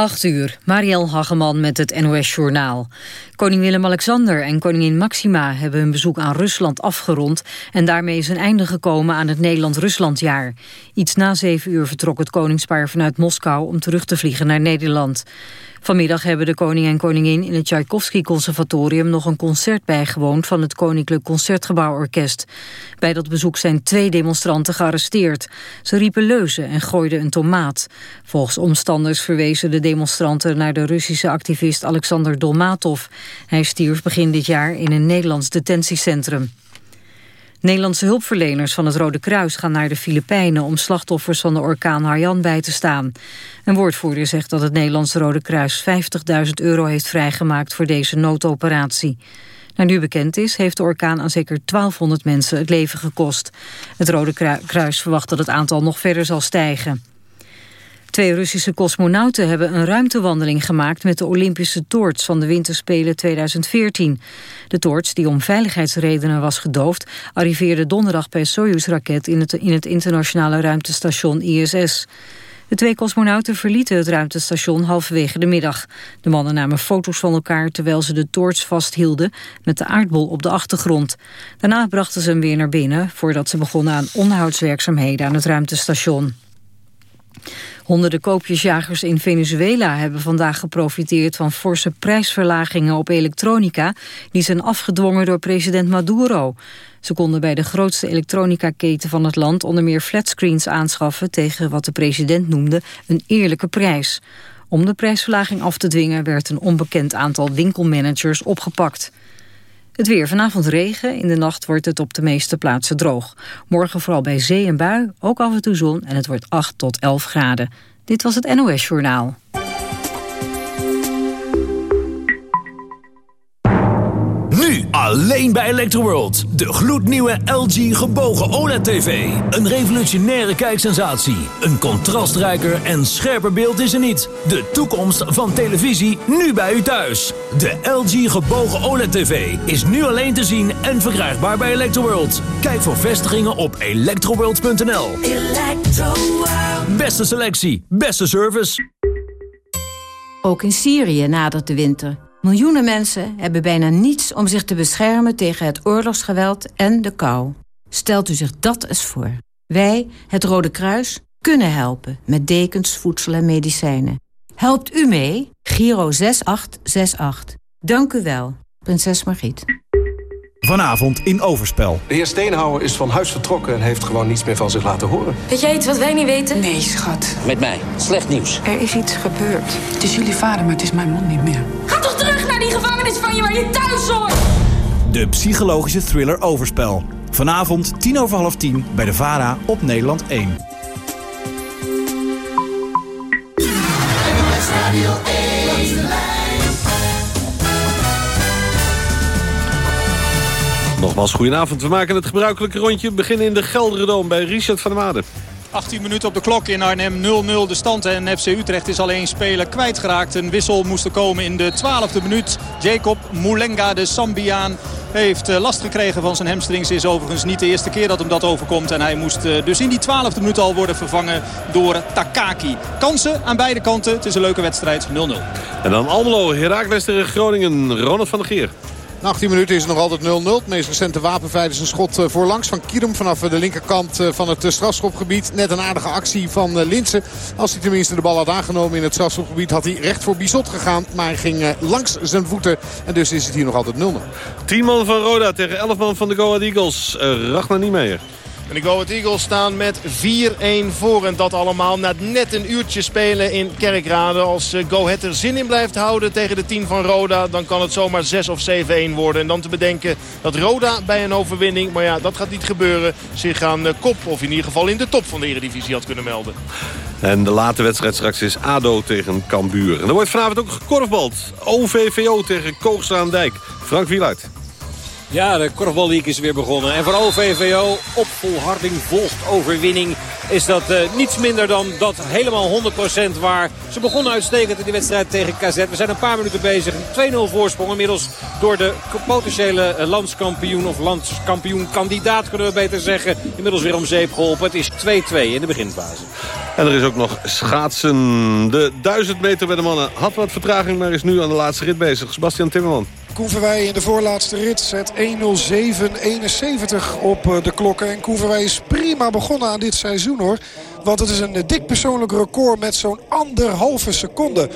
8 uur, Marielle Hageman met het NOS Journaal. Koning Willem-Alexander en koningin Maxima hebben hun bezoek aan Rusland afgerond... en daarmee is een einde gekomen aan het Nederland-Ruslandjaar. Iets na 7 uur vertrok het koningspaar vanuit Moskou om terug te vliegen naar Nederland. Vanmiddag hebben de koning en koningin in het Tchaikovsky Conservatorium nog een concert bijgewoond van het Koninklijk Concertgebouworkest. Bij dat bezoek zijn twee demonstranten gearresteerd. Ze riepen leuzen en gooiden een tomaat. Volgens omstanders verwezen de demonstranten naar de Russische activist Alexander Dolmatov. Hij stierf begin dit jaar in een Nederlands detentiecentrum. Nederlandse hulpverleners van het Rode Kruis gaan naar de Filipijnen... om slachtoffers van de orkaan Haiyan bij te staan. Een woordvoerder zegt dat het Nederlandse Rode Kruis 50.000 euro heeft vrijgemaakt voor deze noodoperatie. Naar nu bekend is, heeft de orkaan aan zeker 1200 mensen het leven gekost. Het Rode Kruis verwacht dat het aantal nog verder zal stijgen. Twee Russische cosmonauten hebben een ruimtewandeling gemaakt met de Olympische toorts van de Winterspelen 2014. De toorts, die om veiligheidsredenen was gedoofd, arriveerde donderdag per Soyuz-raket in het, in het internationale ruimtestation ISS. De twee cosmonauten verlieten het ruimtestation halverwege de middag. De mannen namen foto's van elkaar terwijl ze de toorts vasthielden met de aardbol op de achtergrond. Daarna brachten ze hem weer naar binnen voordat ze begonnen aan onderhoudswerkzaamheden aan het ruimtestation. Honderden koopjesjagers in Venezuela hebben vandaag geprofiteerd van forse prijsverlagingen op elektronica die zijn afgedwongen door president Maduro. Ze konden bij de grootste elektronica-keten van het land onder meer flatscreens aanschaffen tegen wat de president noemde een eerlijke prijs. Om de prijsverlaging af te dwingen werd een onbekend aantal winkelmanagers opgepakt. Het weer vanavond regen, in de nacht wordt het op de meeste plaatsen droog. Morgen vooral bij zee en bui, ook af en toe zon en het wordt 8 tot 11 graden. Dit was het NOS Journaal. Alleen bij Electroworld. De gloednieuwe LG gebogen OLED-TV. Een revolutionaire kijksensatie. Een contrastrijker en scherper beeld is er niet. De toekomst van televisie nu bij u thuis. De LG gebogen OLED-TV is nu alleen te zien en verkrijgbaar bij Electroworld. Kijk voor vestigingen op electroworld.nl. Beste selectie, beste service. Ook in Syrië nadert de winter. Miljoenen mensen hebben bijna niets om zich te beschermen tegen het oorlogsgeweld en de kou. Stelt u zich dat eens voor. Wij, het Rode Kruis, kunnen helpen met dekens, voedsel en medicijnen. Helpt u mee? Giro 6868. Dank u wel, prinses Margriet. Vanavond in Overspel. De heer Steenhouwer is van huis vertrokken en heeft gewoon niets meer van zich laten horen. Weet jij iets wat wij niet weten? Nee, schat. Met mij. Slecht nieuws. Er is iets gebeurd. Het is jullie vader, maar het is mijn man niet meer. Ga toch terug naar die gevangenis van je waar je thuis hoort! De psychologische thriller Overspel. Vanavond tien over half tien bij de VARA op Nederland 1. Nogmaals, goedenavond. We maken het gebruikelijke rondje. We beginnen in de Gelderdoom bij Richard van der Maden. 18 minuten op de klok in Arnhem, 0-0 de stand. En FC Utrecht is al één speler kwijtgeraakt. Een wissel moest er komen in de 12e minuut. Jacob Moulenga, de Sambiaan, heeft eh, last gekregen van zijn hamstrings. Is overigens niet de eerste keer dat hem dat overkomt. En hij moest eh, dus in die 12e minuut al worden vervangen door Takaki. Kansen aan beide kanten. Het is een leuke wedstrijd, 0-0. En dan Almelo, Heracles tegen Groningen, Ronald van der Geer. Na 18 minuten is het nog altijd 0-0. Het meest recente wapenfeit is een schot eh, voorlangs van Kierum vanaf de linkerkant van het strafschopgebied. Net een aardige actie van Linsen. Als hij tenminste de bal had aangenomen in het strafschopgebied had hij recht voor Bizot gegaan. Maar hij ging langs zijn voeten en dus is het hier nog altijd 0-0. 10 man van Roda tegen 11 man van de Go Ahead Eagles. Uh, Ragnar Niemeyer. En de Go Ahead Eagles staan met 4-1 voor. En dat allemaal na net een uurtje spelen in Kerkrade. Als Go Ahead er zin in blijft houden tegen de 10 van Roda... dan kan het zomaar 6 of 7-1 worden. En dan te bedenken dat Roda bij een overwinning... maar ja, dat gaat niet gebeuren... zich aan kop of in ieder geval in de top van de Eredivisie had kunnen melden. En de late wedstrijd straks is ADO tegen Cambuur. En er wordt vanavond ook gekorfbald. OVVO tegen Koogstraandijk. Frank Wieluid. Ja, de korfballeague is weer begonnen. En voor OVVO op volharding volgt overwinning. Is dat uh, niets minder dan dat helemaal 100% waar. Ze begonnen uitstekend in die wedstrijd tegen KZ. We zijn een paar minuten bezig. 2-0 voorsprong inmiddels door de potentiële landskampioen of landskampioen kandidaat kunnen we beter zeggen. Inmiddels weer om zeep geholpen. Het is 2-2 in de beginfase. En er is ook nog schaatsen. De 1000 meter bij de mannen had wat vertraging, maar is nu aan de laatste rit bezig. Sebastian Timmerman. Koen Verwij in de voorlaatste rit zet 1.07.71 op de klokken. En Koen Verwij is prima begonnen aan dit seizoen hoor. Want het is een dik persoonlijk record met zo'n anderhalve seconde. 1.07.71.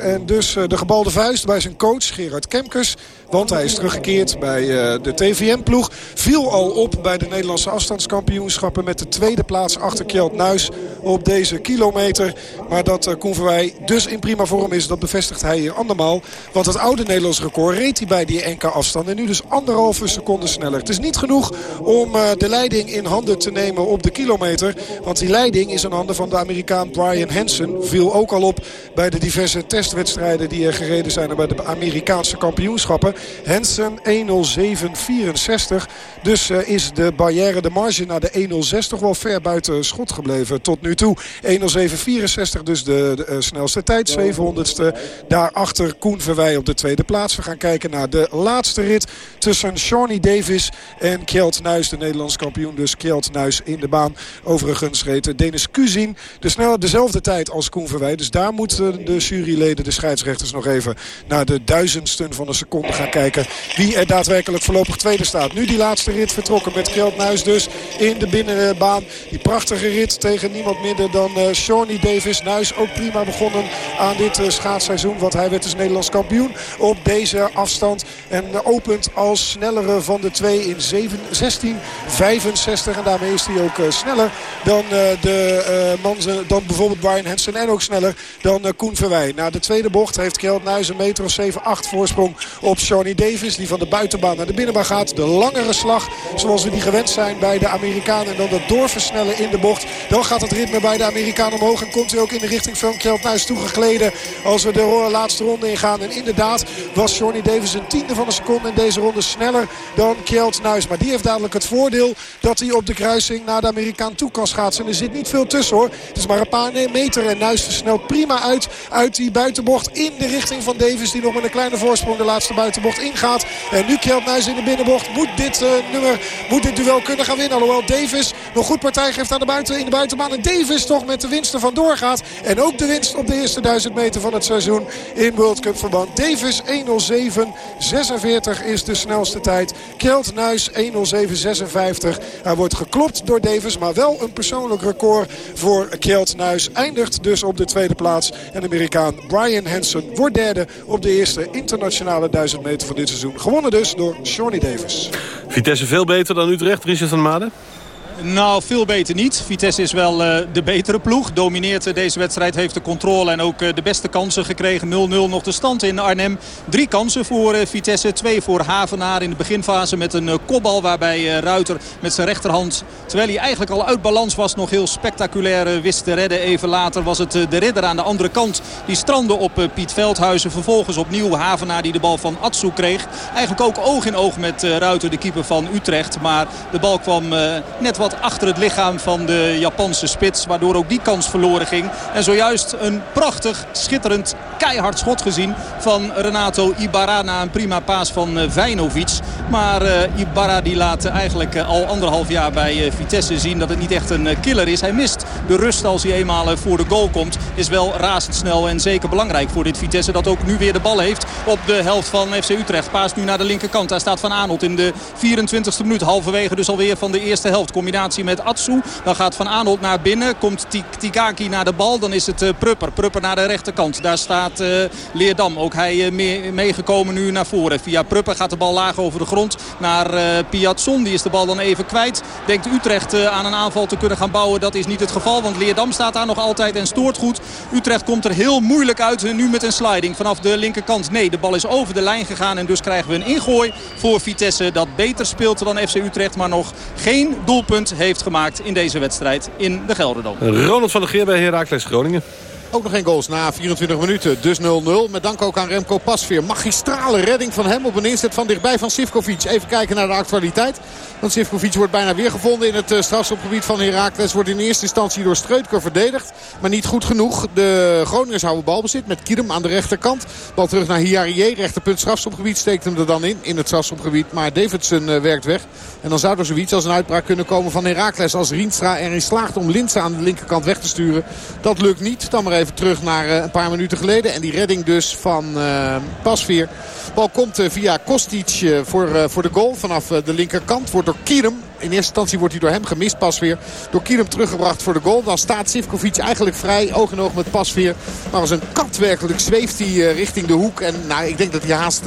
En dus de gebalde vuist bij zijn coach Gerard Kemkers. Want hij is teruggekeerd bij de TVM-ploeg. Viel al op bij de Nederlandse afstandskampioenschappen... met de tweede plaats achter Kjeld Nuis op deze kilometer. Maar dat Koen Verwij dus in prima vorm is, dat bevestigt hij hier andermaal. Want het oude Nederlands record reed hij bij die NK-afstand. En nu dus anderhalve seconde sneller. Het is niet genoeg om de leiding in handen te nemen op de kilometer. Want die leiding is in handen van de Amerikaan Brian Hansen. Viel ook al op bij de diverse testwedstrijden die er gereden zijn bij de Amerikaanse kampioenschappen. Hansen 1.07.64. Dus uh, is de barrière, de marge naar de 1.06 toch wel ver buiten schot gebleven tot nu toe. 1.07.64 dus de, de uh, snelste tijd. 700ste daarachter Koen Verwij op de tweede plaats. We gaan kijken naar de laatste rit tussen Shawnee Davis en Kjeld Nuis. De Nederlands kampioen dus Kjeld Nuis in de baan. Overigens reed Denis Kuzin de snelle, dezelfde tijd als Koen Verwij. Dus daar moeten de juryleden, de scheidsrechters nog even naar de duizendsten van een seconde gaan kijken. Wie er daadwerkelijk voorlopig tweede staat. Nu die laatste rit vertrokken met Kjeld Nuis dus in de binnenbaan. Die prachtige rit tegen niemand minder dan uh, Shawnee Davis. Nuis ook prima begonnen aan dit uh, schaatsseizoen. Want hij werd dus Nederlands kampioen op deze afstand. En uh, opent als snellere van de twee in 16.65. En daarmee is hij ook sneller dan, de, man, dan bijvoorbeeld Brian Hansen. En ook sneller dan Koen Verwij. Na de tweede bocht heeft Kjeld Nuis een meter of 7, 8 voorsprong op Shawnee Davis. Die van de buitenbaan naar de binnenbaan gaat. De langere slag zoals we die gewend zijn bij de Amerikanen. En dan dat doorversnellen in de bocht. Dan gaat het ritme bij de Amerikanen omhoog. En komt hij ook in de richting van Kjeld Nuis toegegleden. Als we de laatste ronde ingaan. En inderdaad was Shawnee Davis een tiende van een seconde in deze ronde sneller dan Kjeld Nuis. Maar die heeft dadelijk het voordeel dat hij op de kruising naar de Amerikaan toe kan schaatsen. Er zit niet veel tussen hoor. Het is maar een paar meter en Nuis versnelt prima uit uit die buitenbocht in de richting van Davis. Die nog met een kleine voorsprong de laatste buitenbocht ingaat. En nu Kjeld in de binnenbocht. Moet dit uh, nummer, moet dit duel kunnen gaan winnen. Alhoewel Davis nog goed partij geeft aan de buiten, in de buitenbaan. En Davis toch met de winst ervan doorgaat. En ook de winst op de eerste duizend meter van het seizoen in World Cup verband. Davis 1.07.46 is de snelste tijd. Kjeld Nuis 1.07.56. Hij wordt geklopt door Davis, maar wel een persoonlijk record voor Kjeld. Eindigt dus op de tweede plaats. En Amerikaan Brian Hansen wordt derde op de eerste internationale 1000 meter van dit seizoen. Gewonnen dus door Shawnee Davis. Vitesse veel beter dan Utrecht, Richard van Maden? Nou, veel beter niet. Vitesse is wel uh, de betere ploeg. Domineert uh, deze wedstrijd, heeft de controle en ook uh, de beste kansen gekregen. 0-0 nog de stand in Arnhem. Drie kansen voor Vitesse, twee voor Havenaar in de beginfase met een kopbal. Waarbij Ruiter met zijn rechterhand, terwijl hij eigenlijk al uit balans was... nog heel spectaculair wist te redden. Even later was het de ridder aan de andere kant. Die strandde op Piet Veldhuizen. Vervolgens opnieuw Havenaar die de bal van Atsu kreeg. Eigenlijk ook oog in oog met Ruiter, de keeper van Utrecht. Maar de bal kwam net wat achter het lichaam van de Japanse spits. Waardoor ook die kans verloren ging. En zojuist een prachtig, schitterend, keihard schot gezien van Renato Ibarra. Na een prima paas van Vijnovic. Maar uh, Ibarra die laat eigenlijk uh, al anderhalf jaar bij Vitesse zien dat het niet echt een killer is. Hij mist de rust als hij eenmaal voor de goal komt. Is wel razendsnel en zeker belangrijk voor dit Vitesse. Dat ook nu weer de bal heeft op de helft van FC Utrecht. Paas nu naar de linkerkant. Daar staat Van Aanholt in de 24e minuut. Halverwege dus alweer van de eerste helft. Combinatie met Atsu. Dan gaat Van Aanholt naar binnen. Komt Tikaki naar de bal. Dan is het Prupper. Prupper naar de rechterkant. Daar staat Leerdam. Ook hij meegekomen nu naar voren. Via Prupper gaat de bal laag over de grond naar Piazzon. Die is de bal dan even kwijt. Denkt Utrecht aan een aanval te kunnen gaan bouwen. Dat is niet het geval, want Leerdam staat daar nog altijd en stoort goed. Utrecht komt er heel moeilijk uit nu met een sliding vanaf de linkerkant. Nee, de bal is over de lijn gegaan en dus krijgen we een ingooi voor Vitesse. Dat beter speelt dan FC Utrecht, maar nog geen doelpunt heeft gemaakt in deze wedstrijd in de Gelderdoom. Ronald van der Geer bij Heracles Groningen. Ook nog geen goals na 24 minuten. Dus 0-0. Met dank ook aan Remco Pasveer. Magistrale redding van hem op een inzet van dichtbij van Sivkovic. Even kijken naar de actualiteit. Want Sivkovic wordt bijna weer gevonden in het strafschopgebied van Heracles. Wordt in eerste instantie door Streutker verdedigd. Maar niet goed genoeg. De Groningers houden balbezit met Kidem aan de rechterkant. Bal terug naar Hiarie. Rechterpunt strafschopgebied. Steekt hem er dan in. In het strafschopgebied. Maar Davidson werkt weg. En dan zou er zoiets als een uitbraak kunnen komen van Heracles. Als Rienstra erin slaagt om Linse aan de linkerkant weg te sturen. Dat lukt niet. Dan maar even terug naar eh, een paar minuten geleden. En die redding dus van uh, Pasveer. Bal komt uh, via Kostic voor, voor de goal vanaf de linkerkant. Wordt door Kierum. In eerste instantie wordt hij door hem gemist Pasveer. Door Kierum teruggebracht voor de goal. Dan staat Sivkovic eigenlijk vrij. Oog in oog met Pasveer. Maar als een kat werkelijk zweeft hij richting de hoek. En nou, ik denk dat hij haast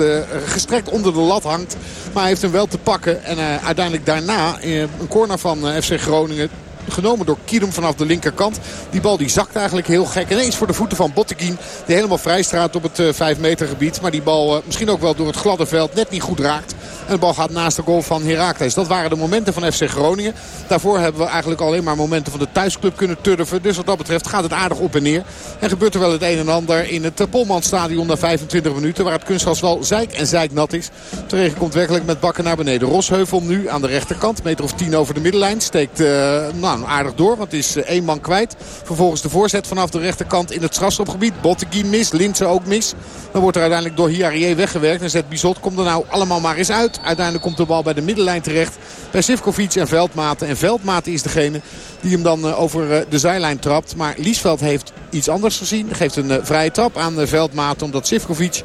gestrekt onder de lat hangt. Maar hij heeft hem wel te pakken. En uiteindelijk daarna een corner van FC Groningen genomen door Kierum vanaf de linkerkant. Die bal die zakt eigenlijk heel gek. Ineens voor de voeten van Botteguin. Die helemaal vrij straat op het 5 meter gebied. Maar die bal misschien ook wel door het gladde veld net niet goed raakt. En de bal gaat naast de goal van Heracles. Dat waren de momenten van FC Groningen. Daarvoor hebben we eigenlijk alleen maar momenten van de thuisclub kunnen turven. Dus wat dat betreft gaat het aardig op en neer. En gebeurt er wel het een en ander in het Polmanstadion na 25 minuten. Waar het kunstgras wel zeik en zeiknat is. De regen komt werkelijk met bakken naar beneden. Rosheuvel nu aan de rechterkant. Meter of 10 over de middenlijn. Steekt uh, aardig door. Want is uh, één man kwijt. Vervolgens de voorzet vanaf de rechterkant in het strafschopgebied. Bottegui mis. Linse ook mis. Dan wordt er uiteindelijk door Hiarie weggewerkt. En zet Bizot komt er nou allemaal maar eens uit. Uiteindelijk komt de bal bij de middenlijn terecht. Bij Sivkovic en Veldmaten. En Veldmaten is degene die hem dan over de zijlijn trapt. Maar Liesveld heeft iets anders gezien. Geeft een vrije trap aan Veldmaten. Omdat Sivkovic...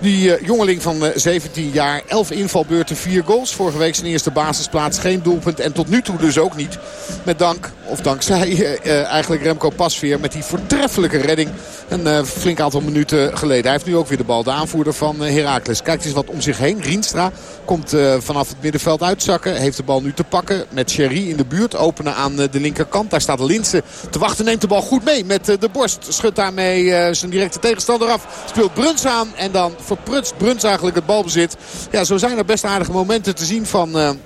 Die uh, jongeling van uh, 17 jaar, 11 invalbeurten, 4 goals. Vorige week zijn eerste basisplaats, geen doelpunt. En tot nu toe dus ook niet. Met dank, of dankzij uh, eigenlijk Remco Pasveer met die voortreffelijke redding. Een flink aantal minuten geleden. Hij heeft nu ook weer de bal, de aanvoerder van Heracles. Kijkt eens wat om zich heen. Rienstra komt vanaf het middenveld uitzakken. Heeft de bal nu te pakken met Sherry in de buurt. Openen aan de linkerkant. Daar staat Linse te wachten. Neemt de bal goed mee met de borst. Schudt daarmee zijn directe tegenstander af. Speelt Bruns aan en dan verprutst Bruns eigenlijk het balbezit. Ja, zo zijn er best aardige momenten te zien van...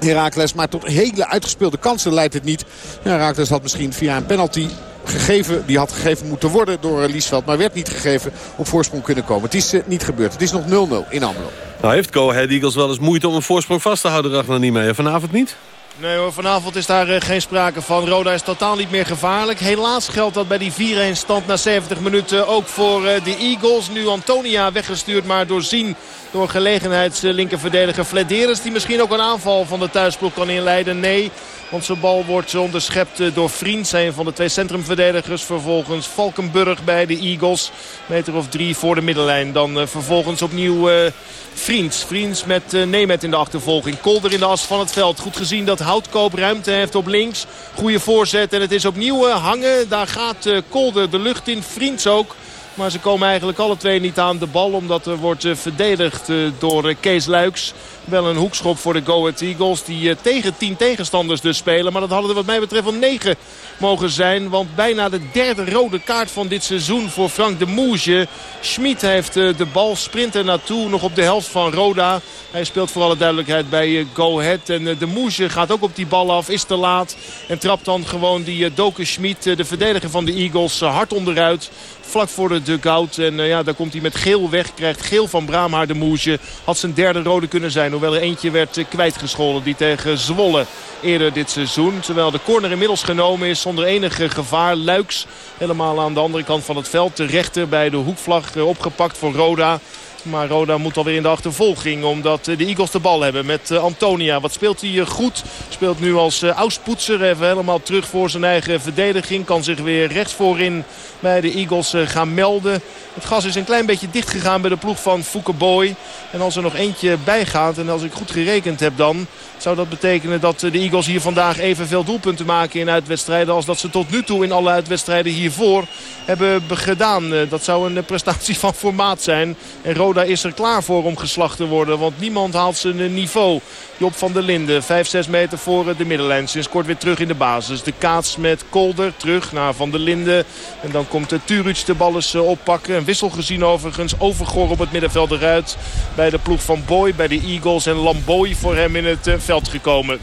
Herakles, maar tot hele uitgespeelde kansen leidt het niet. Herakles had misschien via een penalty gegeven. Die had gegeven moeten worden door Liesveld. Maar werd niet gegeven op voorsprong kunnen komen. Het is uh, niet gebeurd. Het is nog 0-0 in Amelo. Nou heeft Go Ahead Eagles wel eens moeite om een voorsprong vast te houden. Ragnar niet mee. Vanavond niet? Nee hoor, vanavond is daar uh, geen sprake van. Roda is totaal niet meer gevaarlijk. Helaas geldt dat bij die 4-1 stand na 70 minuten ook voor uh, de Eagles. Nu Antonia weggestuurd, maar doorzien door gelegenheidslinkerverdediger Flederis. Die misschien ook een aanval van de thuisploeg kan inleiden. Nee, zijn bal wordt onderschept door Vriend. Een van de twee centrumverdedigers. Vervolgens Valkenburg bij de Eagles. Meter of drie voor de middenlijn. Dan uh, vervolgens opnieuw uh, Vriends. Vriends met uh, in de achtervolging. Kolder in de as van het veld. Goed gezien dat Houtkoop ruimte heeft op links. Goede voorzet en het is opnieuw hangen. Daar gaat Kolder de lucht in. Vriends ook. Maar ze komen eigenlijk alle twee niet aan de bal. Omdat er wordt verdedigd door Kees Luiks. Wel een hoekschop voor de Go Ahead Eagles. Die tegen 10 tegenstanders dus spelen. Maar dat hadden er wat mij betreft wel 9 mogen zijn. Want bijna de derde rode kaart van dit seizoen voor Frank de Moesje. Schmid heeft de bal, sprint er naartoe. Nog op de helft van Roda. Hij speelt voor alle duidelijkheid bij Go Ahead. En de Moesje gaat ook op die bal af. Is te laat. En trapt dan gewoon die Doke Schmid, de verdediger van de Eagles, hard onderuit vlak voor de dugout. En uh, ja, daar komt hij met geel weg. Krijgt geel van Braamhaar de Moesje. Had zijn derde rode kunnen zijn. Hoewel er eentje werd uh, kwijtgescholden. Die tegen Zwolle eerder dit seizoen. Terwijl de corner inmiddels genomen is zonder enige gevaar. Luiks helemaal aan de andere kant van het veld. De rechter bij de hoekvlag uh, opgepakt voor Roda. Maar Roda moet alweer in de achtervolging. Omdat de Eagles de bal hebben met Antonia. Wat speelt hij goed. Speelt nu als Auspoetser. Even helemaal terug voor zijn eigen verdediging. Kan zich weer rechts voorin bij de Eagles gaan melden. Het gas is een klein beetje dicht gegaan bij de ploeg van Boy. En als er nog eentje bijgaat en als ik goed gerekend heb dan... zou dat betekenen dat de Eagles hier vandaag evenveel doelpunten maken in uitwedstrijden... als dat ze tot nu toe in alle uitwedstrijden hiervoor hebben gedaan. Dat zou een prestatie van formaat zijn. En Roda is er klaar voor om geslacht te worden. Want niemand haalt zijn niveau. Job van der Linden, 5-6 meter voor de middenlijn. Sinds kort weer terug in de basis. De kaats met Kolder terug naar Van der Linden. En dan komt Turuc de bal eens oppakken. Een wissel gezien overigens. Overgoor op het middenveld eruit. Bij de ploeg van Boy, bij de Eagles. En Lamboy voor hem in het veld gekomen. 4-1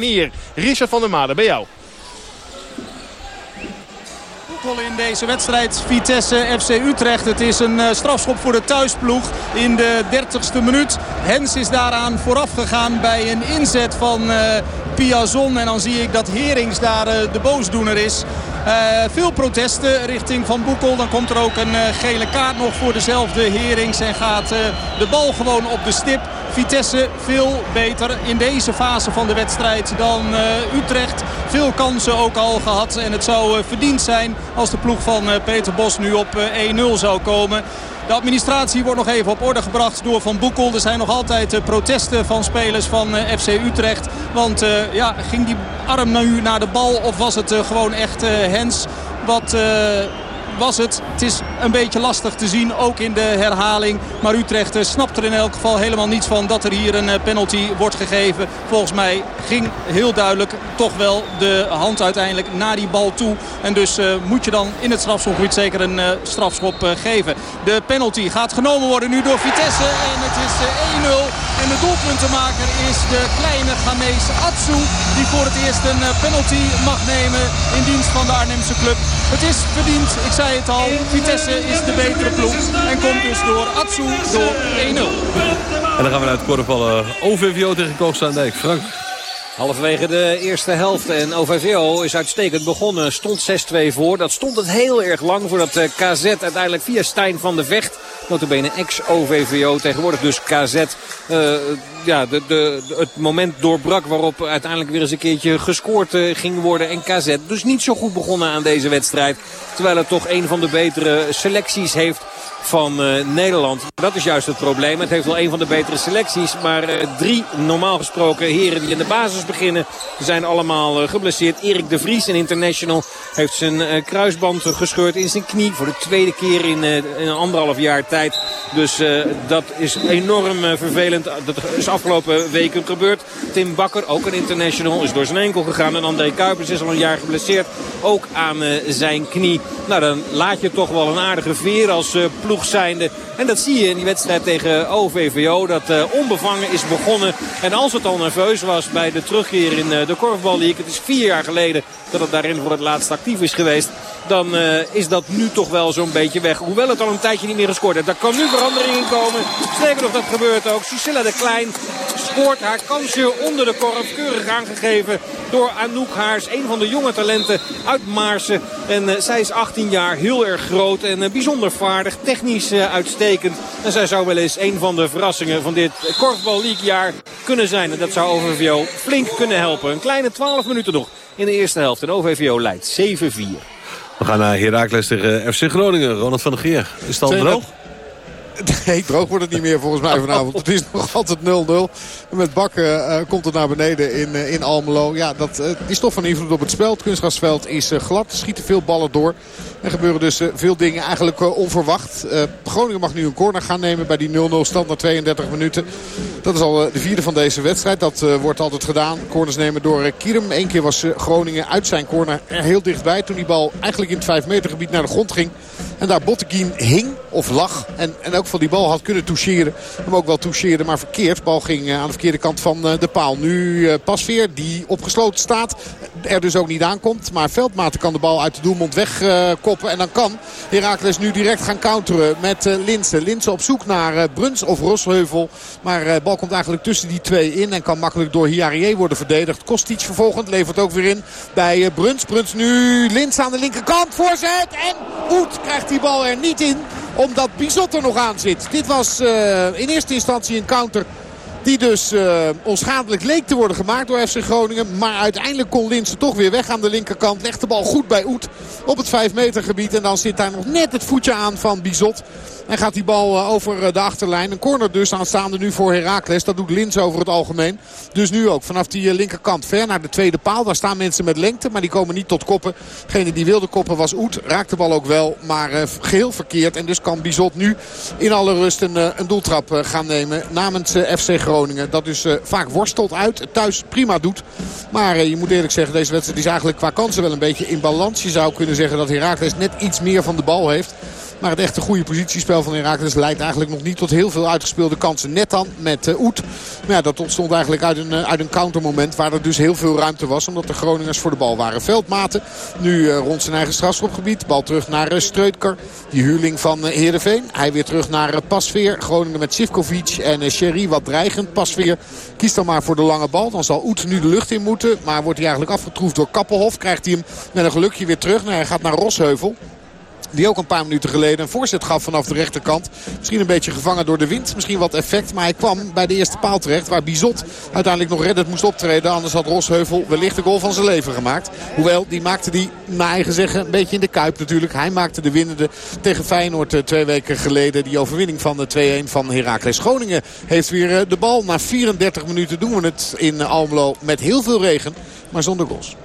hier. Richard van der Made, bij jou. In deze wedstrijd. Vitesse FC Utrecht. Het is een strafschop voor de thuisploeg in de 30ste minuut. Hens is daaraan vooraf gegaan bij een inzet van Piazon. En dan zie ik dat Herings daar de boosdoener is. Veel protesten richting Van Boekel. Dan komt er ook een gele kaart nog voor dezelfde Herings. En gaat de bal gewoon op de stip. Vitesse veel beter in deze fase van de wedstrijd dan Utrecht. Veel kansen ook al gehad. En het zou verdiend zijn als de ploeg van Peter Bos nu op 1-0 zou komen. De administratie wordt nog even op orde gebracht door Van Boekel. Er zijn nog altijd eh, protesten van spelers van eh, FC Utrecht. Want eh, ja, ging die arm nu naar de bal of was het gewoon echt Hens? Wat was het. Het is een beetje lastig te zien, ook in de herhaling. Maar Utrecht eh, snapt er in elk geval helemaal niets van dat er hier een eh, penalty wordt gegeven. Volgens mij ging heel duidelijk toch wel de hand uiteindelijk naar die bal toe. En dus uh, moet je dan in het strafschopgebied zeker een strafschop geven. De penalty gaat genomen worden nu door Vitesse. En het is 1-0. En de doelpuntenmaker is de kleine Gamees Atsu. Die voor het eerst een penalty mag nemen in dienst van de Arnhemse club. Het is verdiend. Ik zei het al. Vitesse is de betere ploeg. En komt dus door Atsu door 1-0. En dan gaan we naar het korfballen. OVVO tegen Koogstaandijk. Frank. Halverwege de eerste helft. En OVVO is uitstekend begonnen. Stond 6-2 voor. Dat stond het heel erg lang voordat eh, KZ uiteindelijk via Stijn van de Vecht... Notabene ex-OVVO, tegenwoordig dus KZ... Eh, ja, de, de, het moment doorbrak waarop uiteindelijk weer eens een keertje gescoord uh, ging worden. En KZ dus niet zo goed begonnen aan deze wedstrijd. Terwijl het toch een van de betere selecties heeft van uh, Nederland. Dat is juist het probleem. Het heeft wel een van de betere selecties. Maar uh, drie normaal gesproken heren die in de basis beginnen zijn allemaal uh, geblesseerd. Erik de Vries, een international, heeft zijn kruisband gescheurd in zijn knie. Voor de tweede keer in, in anderhalf jaar tijd. Dus dat is enorm vervelend. Dat is afgelopen weken gebeurd. Tim Bakker, ook een international, is door zijn enkel gegaan. En André Kuipers is al een jaar geblesseerd. Ook aan zijn knie. Nou, dan laat je toch wel een aardige veer als ploeg zijnde. En dat zie je in die wedstrijd tegen OVVO. Dat uh, onbevangen is begonnen. En als het al nerveus was bij de terugkeer in uh, de Korfbal. Het is vier jaar geleden dat het daarin voor het laatst actief is geweest. Dan uh, is dat nu toch wel zo'n beetje weg. Hoewel het al een tijdje niet meer gescoord heeft. Daar kan nu verandering in komen. Sterker nog, dat gebeurt ook. Susilla de Klein haar kansje onder de korf. Keurig aangegeven door Anouk Haars. Een van de jonge talenten uit Maarsen. En zij is 18 jaar. Heel erg groot en bijzonder vaardig. Technisch uitstekend. En zij zou wel eens een van de verrassingen van dit Korfbal League jaar kunnen zijn. En dat zou OVVO flink kunnen helpen. Een kleine 12 minuten nog in de eerste helft. En OVVO leidt 7-4. We gaan naar Heracles tegen FC Groningen. Ronald van der Geer. Is het al droog? Nee, droog wordt het niet meer volgens mij vanavond. Het is nog altijd 0-0. Met Bakken uh, komt het naar beneden in, uh, in Almelo. Ja, dat uh, is toch van invloed op het spel. Het kunstgrasveld is glad. Schieten veel ballen door. Er gebeuren dus veel dingen eigenlijk onverwacht. Groningen mag nu een corner gaan nemen bij die 0-0 stand na 32 minuten. Dat is al de vierde van deze wedstrijd. Dat wordt altijd gedaan. Corners nemen door Kierum. Eén keer was Groningen uit zijn corner er heel dichtbij. Toen die bal eigenlijk in het 5 meter gebied naar de grond ging. En daar Botteguin hing of lag. En, en ook van die bal had kunnen toucheren. Hem ook wel toucheerde, maar verkeerd. Bal ging aan de verkeerde kant van de paal. Nu Pasveer, die opgesloten staat. Er dus ook niet aankomt. Maar Veldmaten kan de bal uit de doelmond wegkoppen. En dan kan Herakles nu direct gaan counteren met Linsen. Linsen op zoek naar Bruns of Rosheuvel. Maar de bal komt eigenlijk tussen die twee in. En kan makkelijk door Hiarie worden verdedigd. Kostic vervolgend levert ook weer in bij Bruns. Bruns nu Linsen aan de linkerkant. Voorzet en Oet krijgt die bal er niet in omdat Bizot er nog aan zit. Dit was uh, in eerste instantie een counter die dus uh, onschadelijk leek te worden gemaakt door FC Groningen. Maar uiteindelijk kon Linsen toch weer weg aan de linkerkant. Legt de bal goed bij Oet op het 5 meter gebied. En dan zit daar nog net het voetje aan van Bizot. En gaat die bal over de achterlijn. Een corner dus aanstaande nu voor Heracles. Dat doet Lins over het algemeen. Dus nu ook vanaf die linkerkant ver naar de tweede paal. Daar staan mensen met lengte, maar die komen niet tot koppen. Degene die wilde koppen was Oet. Raakt de bal ook wel, maar geheel verkeerd. En dus kan Bizot nu in alle rust een, een doeltrap gaan nemen namens FC Groningen. Dat dus vaak worstelt uit. Thuis prima doet. Maar je moet eerlijk zeggen, deze wedstrijd is eigenlijk qua kansen wel een beetje in balans. Je zou kunnen zeggen dat Heracles net iets meer van de bal heeft. Maar het echte goede positiespel van Herakles leidt eigenlijk nog niet tot heel veel uitgespeelde kansen. Net dan met uh, Oet. Maar ja, dat ontstond eigenlijk uit een, uh, uit een countermoment waar er dus heel veel ruimte was. Omdat de Groningers voor de bal waren. Veldmaten nu uh, rond zijn eigen strafschopgebied. Bal terug naar Streutker. Die huurling van Heerenveen. Hij weer terug naar Pasveer. Groningen met Sivkovic en Sherry wat dreigend. Pasveer kiest dan maar voor de lange bal. Dan zal Oet nu de lucht in moeten. Maar wordt hij eigenlijk afgetroefd door Kappelhof. Krijgt hij hem met een gelukje weer terug. Nou, hij gaat naar Rosheuvel. Die ook een paar minuten geleden een voorzet gaf vanaf de rechterkant. Misschien een beetje gevangen door de wind. Misschien wat effect. Maar hij kwam bij de eerste paal terecht. Waar Bizot uiteindelijk nog reddend moest optreden. Anders had Rosheuvel wellicht de goal van zijn leven gemaakt. Hoewel, die maakte die naar eigen zeggen een beetje in de kuip natuurlijk. Hij maakte de winnende tegen Feyenoord twee weken geleden. Die overwinning van de 2-1 van Heracles Groningen heeft weer de bal. Na 34 minuten doen we het in Almelo met heel veel regen. Maar zonder goals.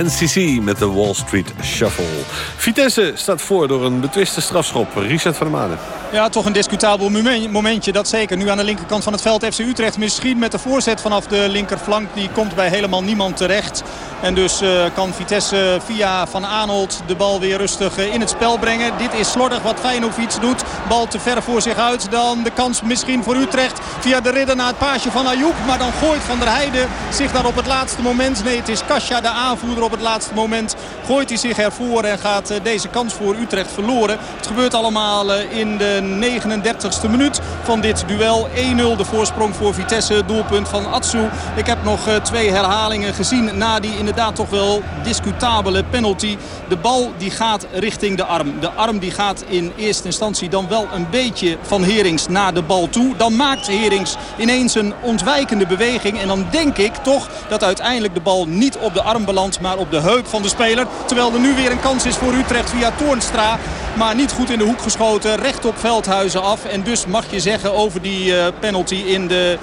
10cc met de Wall Street Shuffle. Vitesse staat voor door een betwiste strafschop. Richard van der Maden. Ja, toch een discutabel momentje, dat zeker. Nu aan de linkerkant van het veld FC Utrecht. Misschien met de voorzet vanaf de linkerflank. Die komt bij helemaal niemand terecht. En dus uh, kan Vitesse via Van Aanholt de bal weer rustig uh, in het spel brengen. Dit is slordig wat Feyenoord doet. Bal te ver voor zich uit. Dan de kans misschien voor Utrecht via de ridder naar het paasje van Ayoub. Maar dan gooit Van der Heijden zich daar op het laatste moment. Nee, het is Kasia de aanvoerder op het laatste moment. Gooit hij zich ervoor en gaat uh, deze kans voor Utrecht verloren. Het gebeurt allemaal in de 39ste minuut van dit duel. 1-0 de voorsprong voor Vitesse. Doelpunt van Atsu. Ik heb nog twee herhalingen gezien na die in inderdaad toch wel discutabele penalty. De bal die gaat richting de arm. De arm die gaat in eerste instantie dan wel een beetje van Herings naar de bal toe. Dan maakt Herings ineens een ontwijkende beweging. En dan denk ik toch dat uiteindelijk de bal niet op de arm belandt, maar op de heup van de speler. Terwijl er nu weer een kans is voor Utrecht via Toornstra. Maar niet goed in de hoek geschoten. Recht op Veldhuizen af. En dus mag je zeggen over die eh, penalty in de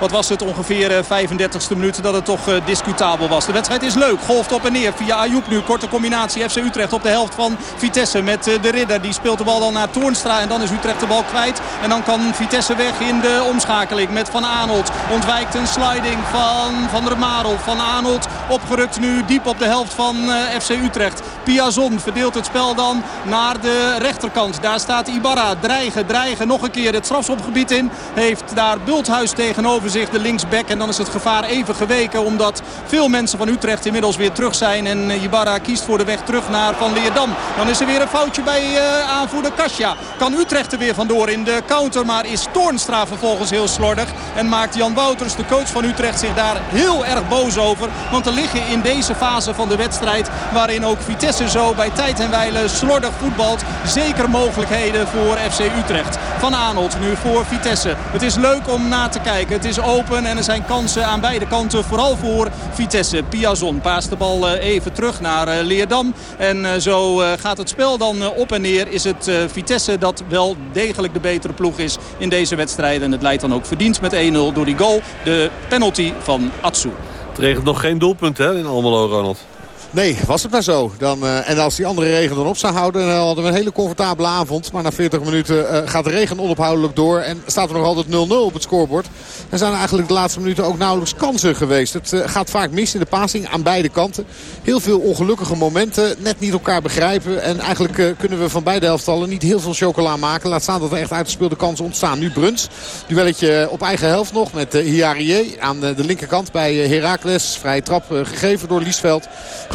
wat was het, ongeveer 35e eh, minuut dat het toch uh, discutabel was. De wedstrijd is leuk, golft op en neer via Ayoub nu. Korte combinatie FC Utrecht op de helft van Vitesse met uh, de Ridder. Die speelt de bal dan naar Toornstra en dan is Utrecht de bal kwijt. En dan kan Vitesse weg in de omschakeling met Van Aanholt. Ontwijkt een sliding van Van der Marel. Van Aanholt opgerukt nu diep op de helft van FC Utrecht. Piazon verdeelt het spel dan naar de rechterkant. Daar staat Ibarra. Dreigen, dreigen. Nog een keer het strafschopgebied in. Heeft daar Bulthuis tegenover zich de linksback. En dan is het gevaar even geweken. Omdat veel mensen van Utrecht inmiddels weer terug zijn. En eh, Ibarra kiest voor de weg terug naar Van Leerdam. Dan is er weer een foutje bij uh, aanvoerder Kasia. Kan Utrecht er weer vandoor in de counter. Maar is Toornstra vervolgens heel slordig. En maakt Jan Wouters, de coach van Utrecht, zich daar heel erg boos over. Want er liggen in deze fase van de wedstrijd... waarin ook Vitesse zo bij tijd en wijle slordig voetbalt... zeker mogelijkheden voor FC Utrecht. Van Aanholt nu voor Vitesse. Het is leuk om na te kijken. Het is open en er zijn kansen aan beide kanten. Vooral voor Vitesse. Piazon paast de bal eh, even terug naar eh, Leerdam. En eh, zo gaat het spel dan op en neer. Is het Vitesse dat wel degelijk de betere ploeg is in deze wedstrijd. En het leidt dan ook verdiend met 1-0 door die goal. De penalty van Atsu. Het regent nog geen doelpunt hè, in Almelo, Ronald. Nee, was het maar zo. Dan, uh, en als die andere regen dan op zou houden, dan hadden we een hele comfortabele avond. Maar na 40 minuten uh, gaat de regen onophoudelijk door. En staat er nog altijd 0-0 op het scorebord. Er zijn eigenlijk de laatste minuten ook nauwelijks kansen geweest. Het uh, gaat vaak mis in de passing aan beide kanten. Heel veel ongelukkige momenten. Net niet elkaar begrijpen. En eigenlijk kunnen we van beide helftallen niet heel veel chocola maken. Laat staan dat er echt uitgespeelde kansen ontstaan. Nu Bruns. Duelletje op eigen helft nog met uh, aan de linkerkant bij Heracles. Vrije trap gegeven door Liesveld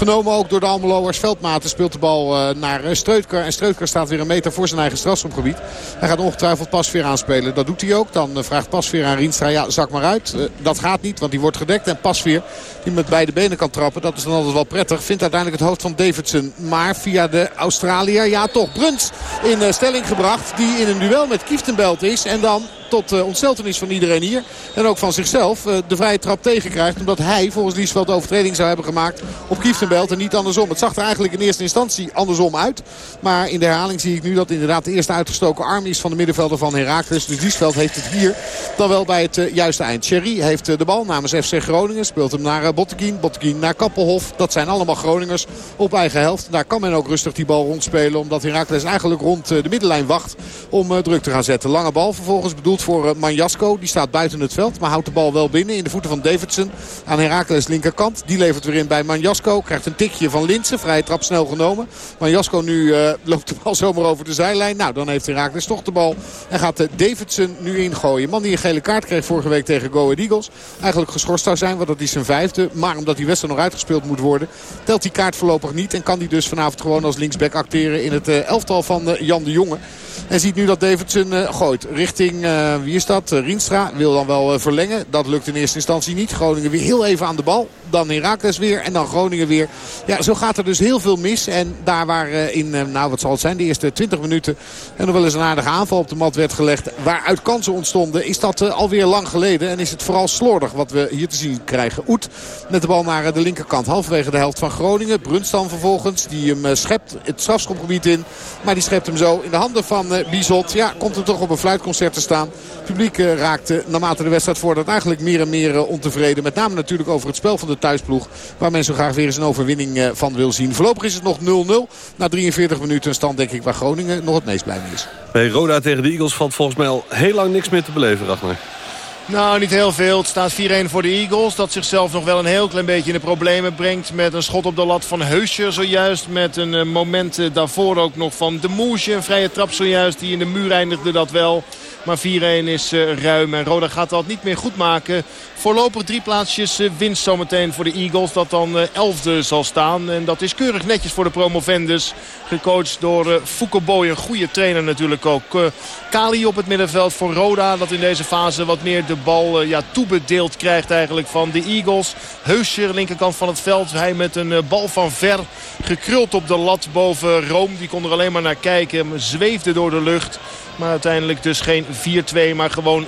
genomen ook door de Almeloers. Veldmaten speelt de bal uh, naar eh, Streutker. En Streutker staat weer een meter voor zijn eigen strafschopgebied. Hij gaat ongetwijfeld Pasveer aanspelen. Dat doet hij ook. Dan uh, vraagt Pasveer aan Rienstra. Ja, zak maar uit. dat gaat niet, want die wordt gedekt. En Pasveer, die met beide benen kan trappen. Dat is dan altijd wel prettig. Vindt uiteindelijk het hoofd van Davidson. Maar via de Australiër, ja toch, Bruns in stelling gebracht. Die in een duel met Kieftenbelt is. En dan tot uh, ontsteltenis van iedereen hier. En ook van zichzelf uh, de vrije trap tegenkrijgt. Omdat hij volgens Liesveld de overtreding zou hebben gemaakt op Kieftenbelt. En niet andersom. Het zag er eigenlijk in eerste instantie andersom uit. Maar in de herhaling zie ik nu dat inderdaad de eerste uitgestoken arm is van de middenvelder van Herakles. Dus Liesveld heeft het hier dan wel bij het uh, juiste eind. Sherry heeft de bal namens FC Groningen. Speelt hem naar Botteguin. Botteguin naar Kappelhof. Dat zijn allemaal Groningers op eigen helft. Daar kan men ook rustig die bal rondspelen. Omdat Herakles eigenlijk rond de middenlijn wacht om druk te gaan zetten. Lange bal vervolgens bedoeld voor eh, Manjasko. Die staat buiten het veld, maar houdt de bal wel binnen in de voeten van Davidson. Aan Herakles linkerkant. Die levert weer in bij Manjasko. Krijgt een tikje van Linsen. Vrije trap snel genomen. Manjasko nu uh, loopt de bal zomaar over de zijlijn. Nou, dan heeft Herakles toch de bal. En gaat uh, Davidson nu ingooien. Man die een gele kaart kreeg vorige week tegen Go Eagles. Eigenlijk geschorst zou zijn, want dat is zijn vijfde. Maar omdat die wedstrijd nog uitgespeeld moet worden... telt die kaart voorlopig niet. En kan die dus vanavond gewoon als linksback acteren in het elftal van Jan de Jonge. En ziet nu dat Davidson gooit richting wie is dat? Uh, Rienstra wil dan wel uh, verlengen. Dat lukt in eerste instantie niet. Groningen weer heel even aan de bal. Dan Herakles weer en dan Groningen weer. Ja, zo gaat er dus heel veel mis. En daar waar in, nou wat zal het zijn, de eerste 20 minuten... en nog wel eens een aardige aanval op de mat werd gelegd... waaruit kansen ontstonden, is dat alweer lang geleden. En is het vooral slordig wat we hier te zien krijgen. Oet met de bal naar de linkerkant. Halverwege de helft van Groningen. Brunstan vervolgens, die hem schept het strafschopgebied in. Maar die schept hem zo in de handen van Bizot. Ja, komt er toch op een fluitconcert te staan. Het publiek raakte naarmate de wedstrijd voordat eigenlijk meer en meer ontevreden. Met name natuurlijk over het spel van de thuisploeg. Waar men zo graag weer eens een overwinning van wil zien. Voorlopig is het nog 0-0. Na 43 minuten een stand denk ik waar Groningen nog het meest blij mee is. Bij Roda tegen de Eagles valt volgens mij al heel lang niks meer te beleven, Ragnar. Nou, niet heel veel. Het staat 4-1 voor de Eagles. Dat zichzelf nog wel een heel klein beetje in de problemen brengt. Met een schot op de lat van Heusje zojuist. Met een uh, moment uh, daarvoor ook nog van de Moesje. Een vrije trap zojuist. Die in de muur eindigde dat wel. Maar 4-1 is uh, ruim. En Roda gaat dat niet meer goed maken. Voorlopig drie plaatsjes uh, winst zometeen voor de Eagles. Dat dan uh, elfde zal staan. En dat is keurig netjes voor de promovendus. Gecoacht door Foucault Een goede trainer natuurlijk ook. Kali op het middenveld voor Roda. Dat in deze fase wat meer de bal ja, toebedeeld krijgt eigenlijk van de Eagles. Heuscher, linkerkant van het veld. Hij met een bal van ver gekruld op de lat boven Room. Die kon er alleen maar naar kijken. Zweefde door de lucht. Maar uiteindelijk dus geen 4-2, maar gewoon 4-1.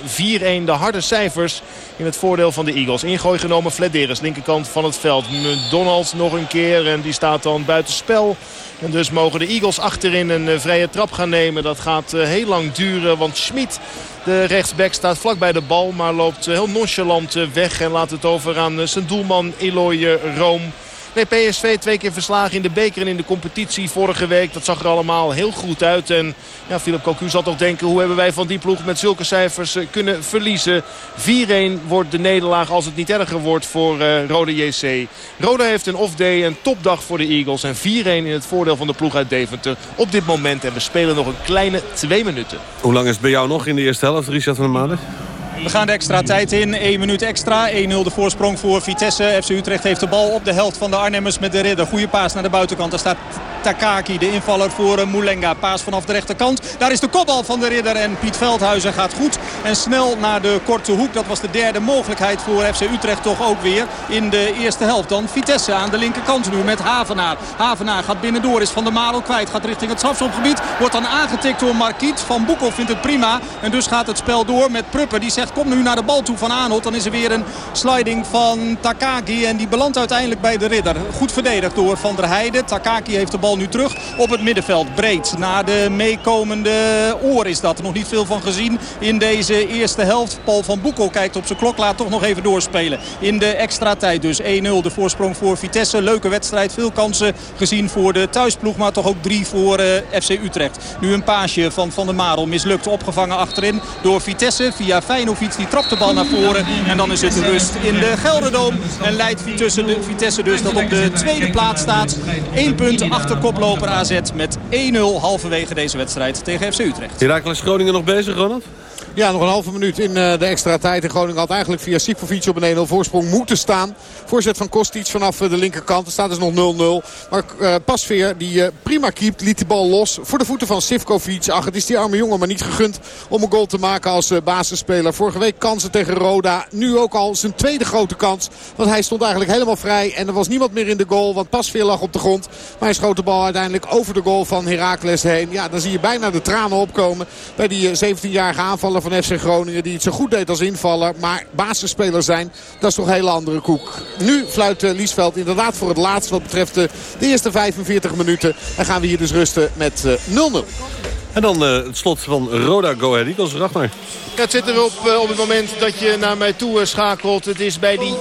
De harde cijfers in het voordeel van de Eagles. Ingooi genomen Flederis, linkerkant van het veld. Donald nog een keer en die staat dan buitenspel. En dus mogen de Eagles achterin een vrije trap gaan nemen. Dat gaat heel lang duren, want Schmid, de rechtsback, staat vlak bij de bal. Maar loopt heel nonchalant weg en laat het over aan zijn doelman Eloy Room. PSV twee keer verslagen in de beker en in de competitie vorige week. Dat zag er allemaal heel goed uit. En ja, Philip Cocu zal toch denken, hoe hebben wij van die ploeg met zulke cijfers kunnen verliezen. 4-1 wordt de nederlaag als het niet erger wordt voor uh, Rode JC. Rode heeft een off-day, een topdag voor de Eagles. En 4-1 in het voordeel van de ploeg uit Deventer op dit moment. En we spelen nog een kleine twee minuten. Hoe lang is het bij jou nog in de eerste helft, Richard van der Maden? We gaan de extra tijd in. 1 minuut extra. 1-0 de voorsprong voor Vitesse. FC Utrecht heeft de bal op de helft van de Arnhemmers met de ridder. Goede paas naar de buitenkant. Daar staat Takaki, de invaller voor eh, Moulenga. Paas vanaf de rechterkant. Daar is de kopbal van de ridder. En Piet Veldhuizen gaat goed en snel naar de korte hoek. Dat was de derde mogelijkheid voor FC Utrecht toch ook weer in de eerste helft. Dan Vitesse aan de linkerkant nu met Havenaar. Havenaar gaat binnendoor, is Van der Marel kwijt. Gaat richting het strafschopgebied. Wordt dan aangetikt door Marquiet. Van Boekel vindt het prima. En dus gaat het spel door met Pruppen. Die zegt kom nu naar de bal toe van Arnold. Dan is er weer een sliding van Takagi. En die belandt uiteindelijk bij de ridder. Goed verdedigd door Van der Heijden. Takagi heeft de bal nu terug op het middenveld. Breed naar de meekomende oor is dat. Nog niet veel van gezien in deze eerste helft. Paul van Boekel kijkt op zijn klok. Laat toch nog even doorspelen. In de extra tijd dus 1-0 de voorsprong voor Vitesse. Leuke wedstrijd. Veel kansen gezien voor de thuisploeg. Maar toch ook drie voor uh, FC Utrecht. Nu een paasje van Van der Marel. Mislukt opgevangen achterin door Vitesse. Via Feyenoord die trapt de bal naar voren. En dan is het rust in de Gelderdoom. En leidt Vitesse, de, Vitesse dus dat op de tweede plaats staat. 1 punt achter koploper AZ met 1-0 halverwege deze wedstrijd tegen FC Utrecht. Herakles Groningen nog bezig, Ronald? Ja, nog een halve minuut in de extra tijd. En Groningen had eigenlijk via Sivkovic op een 1-0 voorsprong moeten staan. Voorzet van Kostic vanaf de linkerkant. Er staat dus nog 0-0. Maar uh, Pasveer, die prima keept, liet de bal los. Voor de voeten van Sivkovic. Ach, het is die arme jongen maar niet gegund om een goal te maken als basisspeler. Vorige week kansen tegen Roda. Nu ook al zijn tweede grote kans. Want hij stond eigenlijk helemaal vrij. En er was niemand meer in de goal. Want Pasveer lag op de grond. Maar hij schoot de bal uiteindelijk over de goal van Heracles heen. Ja, dan zie je bijna de tranen opkomen bij die 17-jarige aanvaller van FC Groningen. Die het zo goed deed als invaller. Maar basisspeler zijn, dat is toch een hele andere koek. Nu fluit Liesveld inderdaad voor het laatst wat betreft de eerste 45 minuten. En gaan we hier dus rusten met 0-0. En dan uh, het slot van Roda Go Ahead Eagles. Ragnar. Het zit erop uh, op het moment dat je naar mij toe uh, schakelt. Het is bij die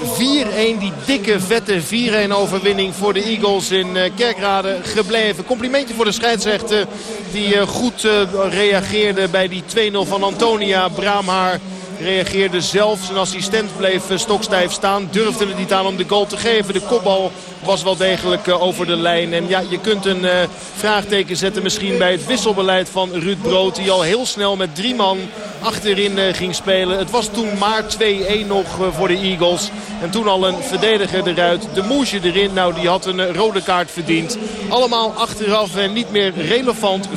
4-1, die dikke vette 4-1 overwinning voor de Eagles in Kerkrade gebleven. Complimentje voor de scheidsrechter die goed reageerde bij die 2-0 van Antonia Braamhaar reageerde zelf. Zijn assistent bleef stokstijf staan. Durfde het niet aan om de goal te geven. De kopbal was wel degelijk over de lijn. En ja, je kunt een uh, vraagteken zetten misschien bij het wisselbeleid van Ruud Brood. Die al heel snel met drie man achterin uh, ging spelen. Het was toen maar 2-1 nog voor de Eagles. En toen al een verdediger eruit. De Moesje erin. Nou, die had een rode kaart verdiend. Allemaal achteraf en niet meer relevant. 4-1,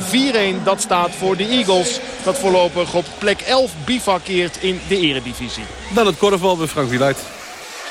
dat staat voor de Eagles. Dat voorlopig op plek 11 bivakkeert in de eredivisie. Dan het korfbal bij Frank Wieluid.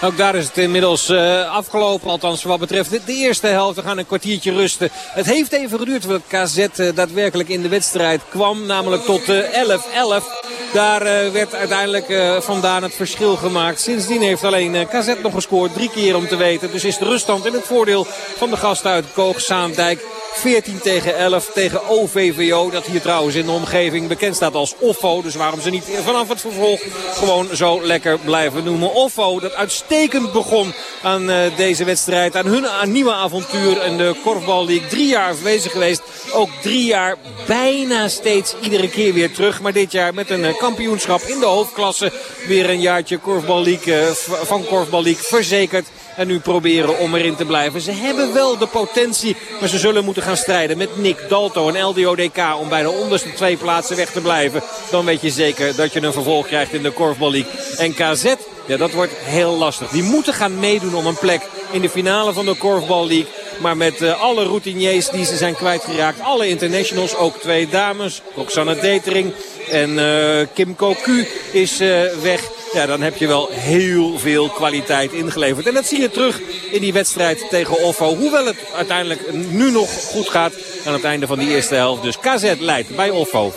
Ook daar is het inmiddels uh, afgelopen. Althans wat betreft de, eerste helft. We gaan een kwartiertje rusten. Het heeft even geduurd voordat KZ uh, daadwerkelijk in de wedstrijd kwam. Namelijk tot uh, 11-11. Daar uh, werd uiteindelijk vandaan het verschil gemaakt. Sindsdien heeft alleen KZ nog gescoord. Drie keer om te weten. Dus is de ruststand in het voordeel van de gast uit Koog Zaandijk. 14 tegen 11 tegen OVVO. Dat hier trouwens in de omgeving bekend staat als Offo. Dus waarom ze niet vanaf het vervolg gewoon zo lekker blijven noemen. Offo dat uitstekend begon aan uh, deze wedstrijd. Aan hun aan nieuwe avontuur in de Korfbal League. Drie jaar afwezig geweest. Ook drie jaar bijna steeds iedere keer weer terug. Maar dit jaar met een uh, kampioenschap in de hoofdklasse. Weer een jaartje Korfbal League, uh, van Korfbal League verzekerd. En nu proberen om erin te blijven. Ze hebben wel de potentie, maar ze zullen moeten gaan strijden met Nick, Dalto en LDODK om bij de onderste twee plaatsen weg te blijven. Dan weet je zeker dat je een vervolg krijgt in de Korfbal League. En KZ, ja, dat wordt heel lastig. Die moeten gaan meedoen om een plek in de finale van de Korfbal League. Maar met uh, alle routiniers die ze zijn kwijtgeraakt. Alle internationals, ook twee dames. Roxanne Detering en uh, Kim Koku is uh, weg. Ja, dan heb je wel heel veel kwaliteit ingeleverd. En dat zie je terug in die wedstrijd tegen Offo. Hoewel het uiteindelijk nu nog goed gaat aan het einde van die eerste helft. Dus KZ leidt bij Offo 14-11.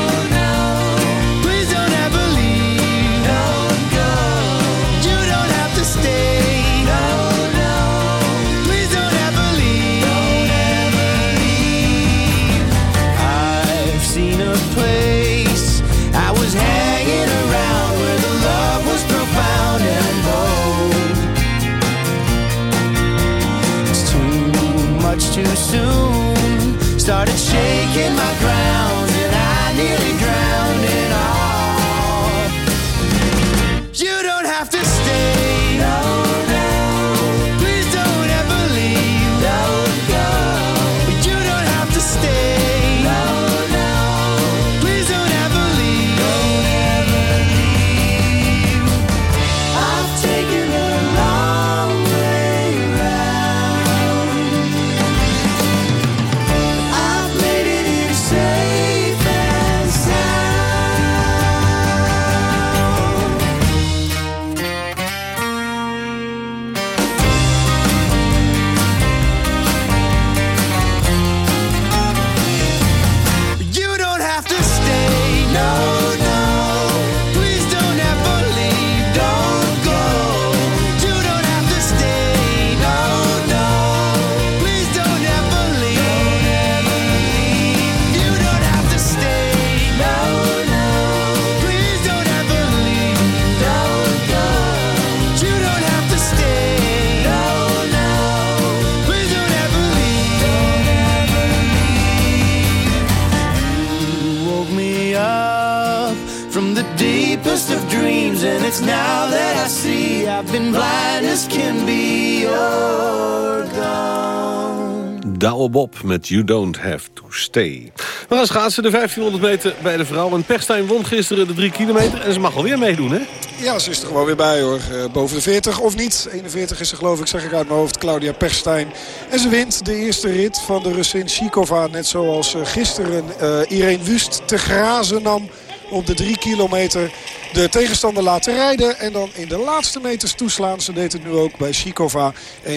Soon. Started shaking my grounds You Don't Have To Stay. We gaan schaatsen de 1500 meter bij de vrouw. En Pechstein won gisteren de 3 kilometer. En ze mag alweer meedoen, hè? Ja, ze is er gewoon weer bij hoor. Uh, boven de 40 of niet. 41 is ze geloof ik, zeg ik uit mijn hoofd. Claudia Pechstein. En ze wint de eerste rit van de Russin Shikova. Net zoals uh, gisteren uh, Irene Wust te grazen nam op de 3 kilometer de tegenstander laten rijden. En dan in de laatste meters toeslaan. Ze deed het nu ook bij Shikova. 1.55.22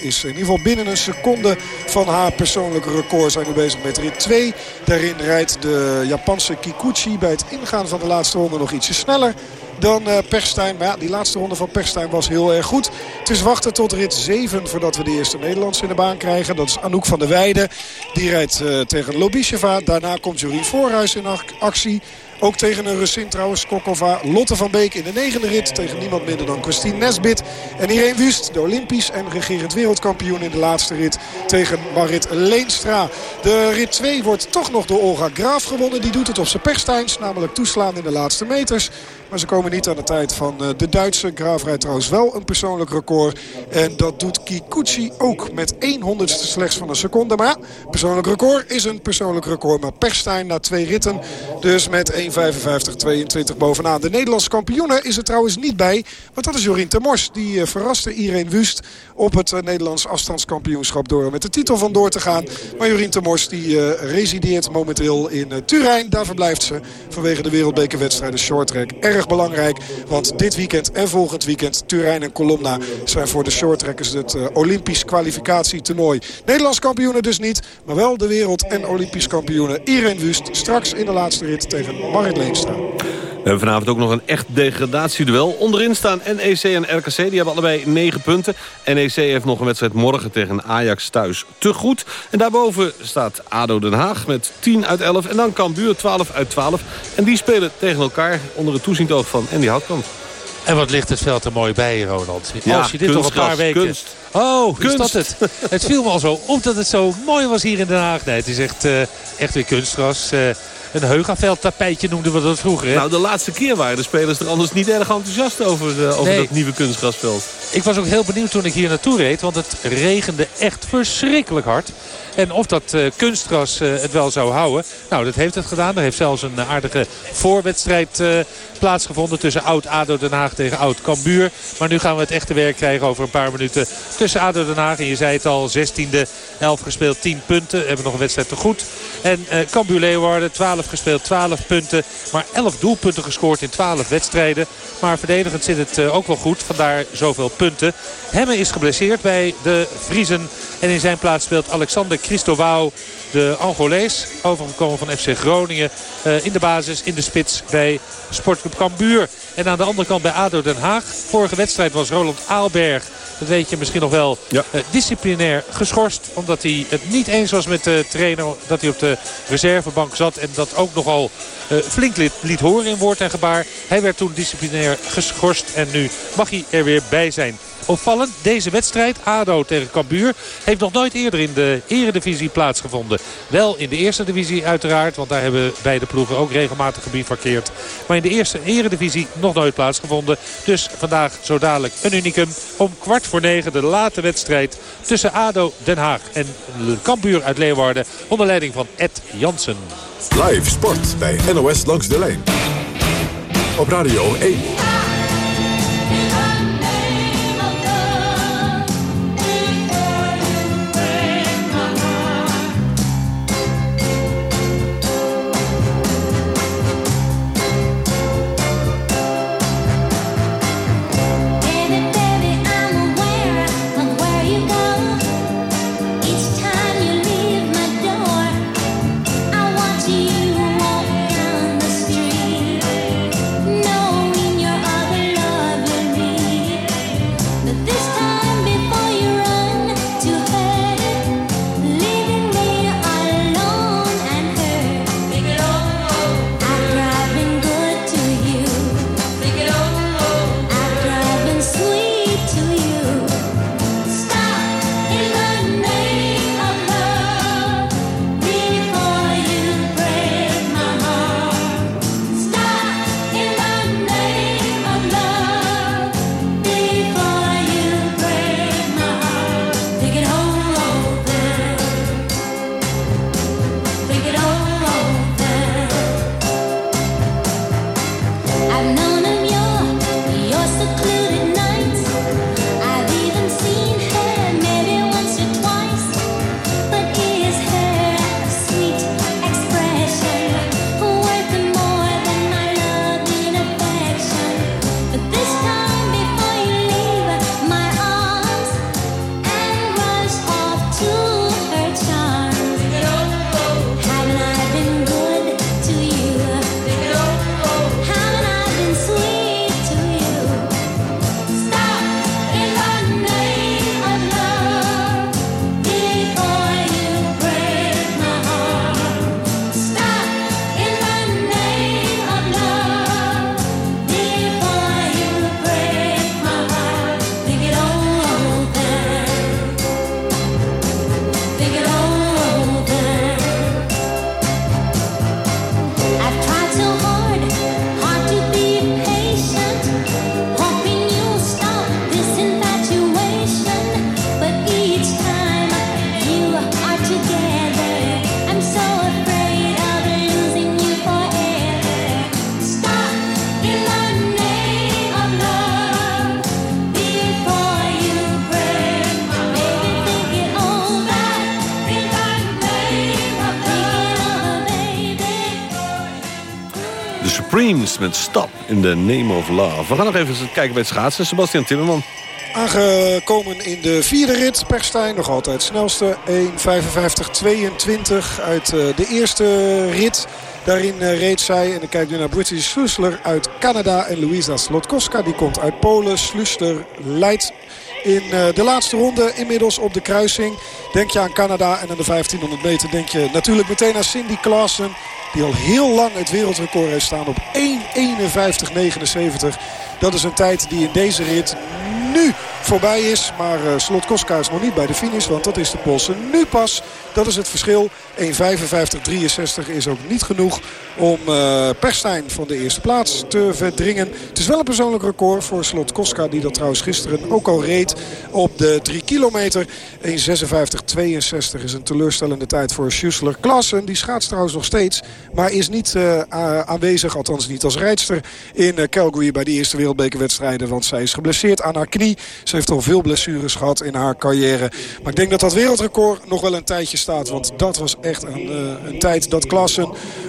is in ieder geval binnen een seconde van haar persoonlijke record. Zijn we bezig met rit 2. Daarin rijdt de Japanse Kikuchi bij het ingaan van de laatste ronde nog ietsje sneller dan uh, Perstijn. Maar ja, die laatste ronde van Perstijn was heel erg goed. Het is wachten tot rit 7 voordat we de eerste Nederlandse in de baan krijgen. Dat is Anouk van der Weijden. Die rijdt uh, tegen Lobisheva. Daarna komt Jorien Voorhuis in actie. Ook tegen een Russin trouwens, Kokova. Lotte van Beek in de negende rit tegen niemand minder dan Christine Nesbit. En Irene Wust, de Olympisch en regerend wereldkampioen in de laatste rit tegen Marit Leenstra. De rit 2 wordt toch nog door Olga Graaf gewonnen. Die doet het op zijn perstijns, namelijk toeslaan in de laatste meters. Maar ze komen niet aan de tijd van de Duitse. Graaf rijdt trouwens wel een persoonlijk record. En dat doet Kikuchi ook met 1 honderdste slechts van een seconde. Maar persoonlijk record is een persoonlijk record. Maar Perstijn na twee ritten dus met 1.55.22 bovenaan. De Nederlandse kampioene is er trouwens niet bij. Want dat is Jorien Temors. Die uh, verraste Irene Wust op het uh, Nederlands afstandskampioenschap door met de titel van door te gaan. Maar Jorien Temors die uh, resideert momenteel in Turijn. Daar verblijft ze vanwege de wereldbekerwedstrijden shorttrack. Erg belangrijk, want dit weekend en volgend weekend Turijn en Colomna zijn voor de shorttrackers het Olympisch kwalificatietoernooi. Nederlands kampioenen dus niet, maar wel de wereld- en Olympisch kampioenen Irene Wust. Straks in de laatste rit tegen Marit Leenstra. We hebben vanavond ook nog een echt degradatieduel. Onderin staan NEC en RKC. Die hebben allebei 9 punten. NEC heeft nog een wedstrijd morgen tegen Ajax thuis te goed. En daarboven staat ADO Den Haag met 10 uit 11. En dan Cambuur 12 uit 12. En die spelen tegen elkaar onder het toeziend van Andy Houtkamp. En wat ligt het veld er mooi bij, Ronald. Ja, Als je dit nog een paar weken... Kunst. Oh, kunst. is dat het? het viel me al zo op dat het zo mooi was hier in Den Haag. Nee, het is echt, uh, echt weer kunstgras. Uh, een heugaveld tapijtje noemden we dat vroeger. Hè? Nou, de laatste keer waren de spelers er anders niet erg enthousiast over, uh, over nee. dat nieuwe kunstgrasveld. Ik was ook heel benieuwd toen ik hier naartoe reed. Want het regende echt verschrikkelijk hard. En of dat uh, kunstgras uh, het wel zou houden. Nou, dat heeft het gedaan. Er heeft zelfs een aardige voorwedstrijd plaatsgevonden. Tussen Oud-ADO Den Haag tegen Oud-Kambuur. Maar nu gaan we het echte werk krijgen over een paar minuten. Tussen ADO Den Haag. En je zei het al, 16e, 11 gespeeld, 10 punten. We hebben nog een wedstrijd te goed. En uh, Cambuur Leeuwarden, 12 gespeeld, 12 punten. Maar 11 doelpunten gescoord in 12 wedstrijden. Maar verdedigend zit het uh, ook wel goed. Vandaar zoveel punten. Hemme is geblesseerd bij de Vriezen. En in zijn plaats speelt Alexander Christovau, de Angolees. Overgekomen van FC Groningen. Uh, in de basis, in de spits bij Sportclub Cambuur. En aan de andere kant bij ADO Den Haag. Vorige wedstrijd was Roland Aalberg. Dat weet je misschien nog wel. Ja. Uh, disciplinair geschorst. Omdat hij het niet eens was met de trainer. Dat hij op de reservebank zat. En dat ook nogal flink liet, liet horen in woord en gebaar. Hij werd toen disciplinair geschorst. En nu mag hij er weer bij zijn. Opvallend, deze wedstrijd, ADO tegen Cambuur, heeft nog nooit eerder in de eredivisie plaatsgevonden. Wel in de eerste divisie uiteraard, want daar hebben beide ploegen ook regelmatig gebivakkeerd. Maar in de eerste eredivisie nog nooit plaatsgevonden. Dus vandaag zo dadelijk een unicum om kwart voor negen de late wedstrijd tussen ADO Den Haag en Cambuur uit Leeuwarden onder leiding van Ed Jansen. Live sport bij NOS langs de lijn. Op Radio 1. Met Stop in the Name of Love. We gaan nog even kijken bij het schaatsen. Sebastian Timmerman. Aangekomen in de vierde rit. Perstijn nog altijd snelste. 1.55.22 uit eh, de eerste rit. Daarin uh, reed zij. En dan kijk nu naar British Slusler uit Canada. En Louisa Slotkowska die komt uit Polen. Slusler leidt in uh, de laatste ronde inmiddels op de kruising. Denk je aan Canada en aan de 1500 meter denk je natuurlijk meteen aan Cindy Klaassen. Die al heel lang het wereldrecord heeft staan op 1.51.79. Dat is een tijd die in deze rit nu voorbij is. Maar uh, Slotkoska is nog niet bij de finish. Want dat is de Poolse nu pas. Dat is het verschil. 1.55.63 is ook niet genoeg om uh, Perstijn van de eerste plaats te verdringen. Het is wel een persoonlijk record voor Slotkoska. Die dat trouwens gisteren ook al reed op de 3 kilometer. 1.56.62 is een teleurstellende tijd voor Schussler. Klassen, die schaats trouwens nog steeds. Maar is niet uh, aanwezig, althans niet als rijdster in Calgary bij de eerste wereldbekerwedstrijden. Want zij is geblesseerd aan haar knie. Ze heeft al veel blessures gehad in haar carrière. Maar ik denk dat dat wereldrecord nog wel een tijdje staat. Want dat was echt een, uh, een tijd dat Klassen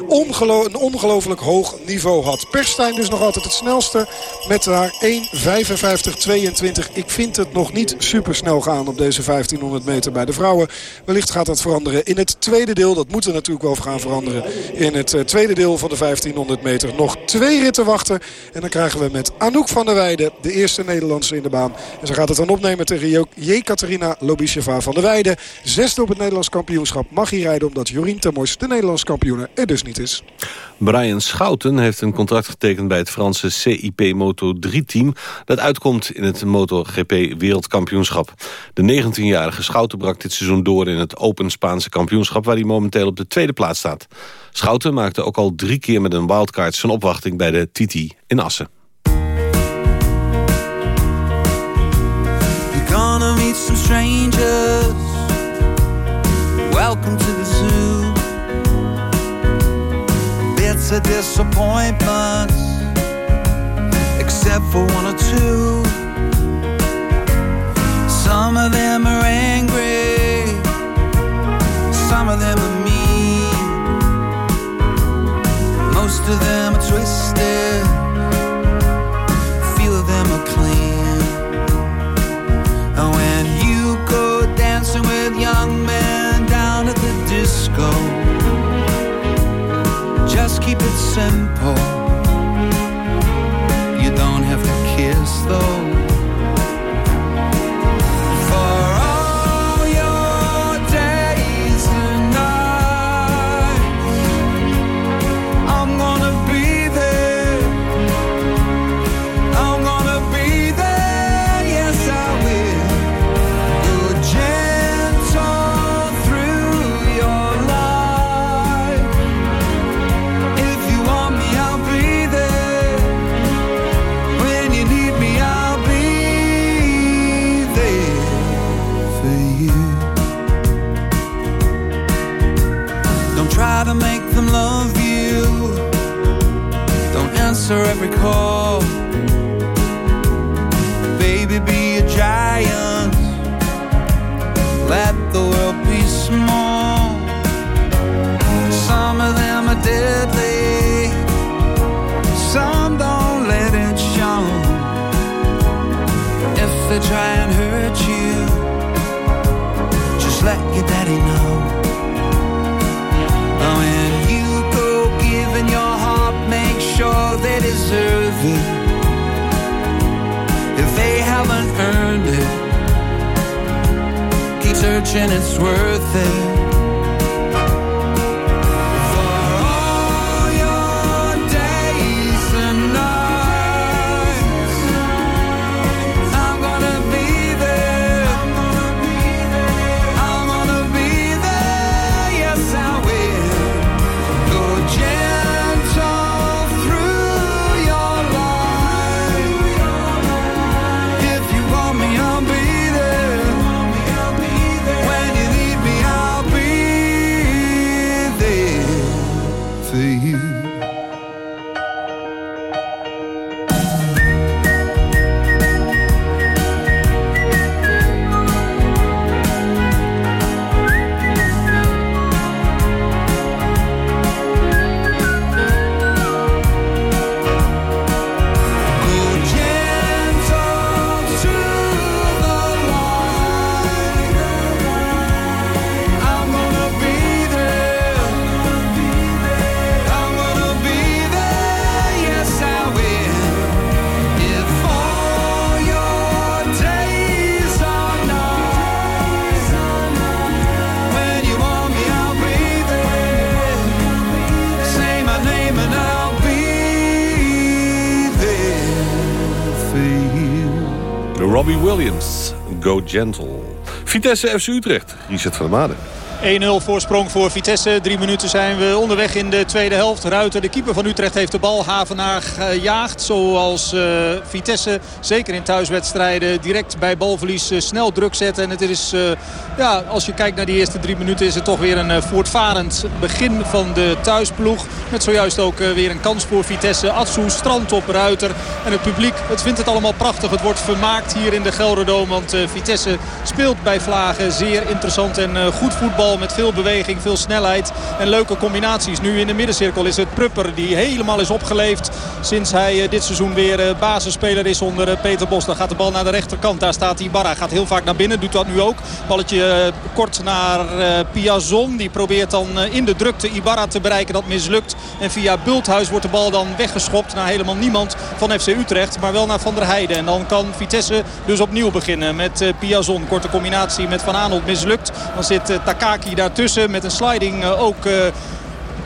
een ongelooflijk hoog niveau had. Perstijn dus nog altijd het snelste met haar 1.55.22. Ik vind het nog niet super snel gaan op deze 1500 meter bij de vrouwen. Wellicht gaat dat veranderen in het tweede deel. Dat moet er natuurlijk wel gaan veranderen in het uh, tweede deel van de 1500 meter. Nog twee ritten wachten. En dan krijgen we met Anouk van der Weijden de eerste Nederlandse in de baan. En ze gaat het dan opnemen tegen Jekaterina Lobisheva van der Weijden. Zesde op het Nederlands kampioenschap mag hij rijden... omdat Jorien Termors, de Nederlands kampioene, er dus niet is. Brian Schouten heeft een contract getekend bij het Franse CIP Moto 3-team... dat uitkomt in het MotoGP Wereldkampioenschap. De 19-jarige Schouten brak dit seizoen door in het Open Spaanse kampioenschap... waar hij momenteel op de tweede plaats staat. Schouten maakte ook al drie keer met een wildcard zijn opwachting bij de Titi in Assen. Strangers. Welcome to the zoo. Bits of disappointments, except for one or two. Some of them are angry, some of them are mean. Most of them are twisted, young man down at the disco, just keep it simple. Williams, Go Gentle. Vitesse FC Utrecht, Richard van der Maden. 1-0 voorsprong voor Vitesse. Drie minuten zijn we onderweg in de tweede helft. Ruiter, de keeper van Utrecht, heeft de bal Havenaar gejaagd. Zoals uh, Vitesse, zeker in thuiswedstrijden, direct bij balverlies uh, snel druk zetten. En het is, uh, ja, als je kijkt naar die eerste drie minuten... is het toch weer een voortvarend begin van de thuisploeg. Met zojuist ook weer een kans voor Vitesse. Atsu, strand op Ruiter. En het publiek, het vindt het allemaal prachtig. Het wordt vermaakt hier in de Gelderdoom. Want Vitesse speelt bij Vlagen zeer interessant en goed voetbal met veel beweging, veel snelheid en leuke combinaties. Nu in de middencirkel is het Prupper die helemaal is opgeleefd sinds hij eh, dit seizoen weer eh, basisspeler is onder eh, Peter Bos. Dan gaat de bal naar de rechterkant. Daar staat Ibarra. Gaat heel vaak naar binnen. Doet dat nu ook. Balletje kort naar Piazon. Die probeert dan in de drukte Ibarra te bereiken. Dat mislukt. En via Bulthuis wordt de bal dan weggeschopt naar helemaal niemand van FC Utrecht. Maar wel naar Van der Heijden. En dan kan Vitesse dus opnieuw beginnen met Piazon. Korte combinatie met Van Aanholt mislukt. Dan zit Daartussen met een sliding eh, ook eh,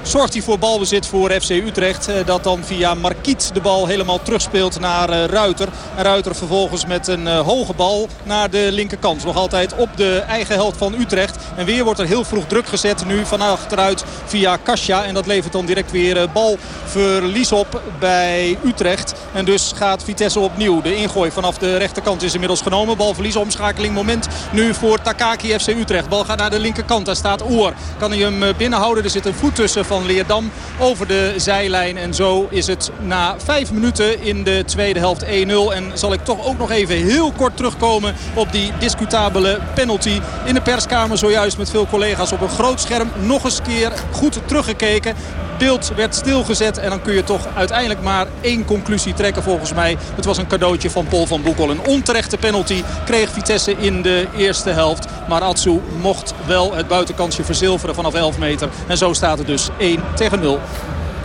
zorgt hij voor balbezit voor FC Utrecht. Eh, dat dan via Marquiet de bal helemaal terugspeelt naar eh, Ruiter. En Ruiter vervolgens met een eh, hoge bal naar de linkerkant. Nog altijd op de eigen helft van Utrecht. En weer wordt er heel vroeg druk gezet nu van achteruit via Kasia. En dat levert dan direct weer balverlies op bij Utrecht. En dus gaat Vitesse opnieuw. De ingooi vanaf de rechterkant is inmiddels genomen. Balverlies, omschakeling, moment nu voor Takaki FC Utrecht. Bal gaat naar de linkerkant. Daar staat Oer. Kan hij hem binnenhouden? Er zit een voet tussen van Leerdam over de zijlijn. En zo is het na vijf minuten in de tweede helft 1-0. En zal ik toch ook nog even heel kort terugkomen op die discutabele penalty. In de perskamer zojuist met veel collega's op een groot scherm. Nog eens keer goed teruggekeken beeld werd stilgezet. En dan kun je toch uiteindelijk maar één conclusie trekken volgens mij. Het was een cadeautje van Paul van Boekel. Een onterechte penalty kreeg Vitesse in de eerste helft. Maar Atsu mocht wel het buitenkansje verzilveren vanaf 11 meter. En zo staat het dus 1 tegen 0.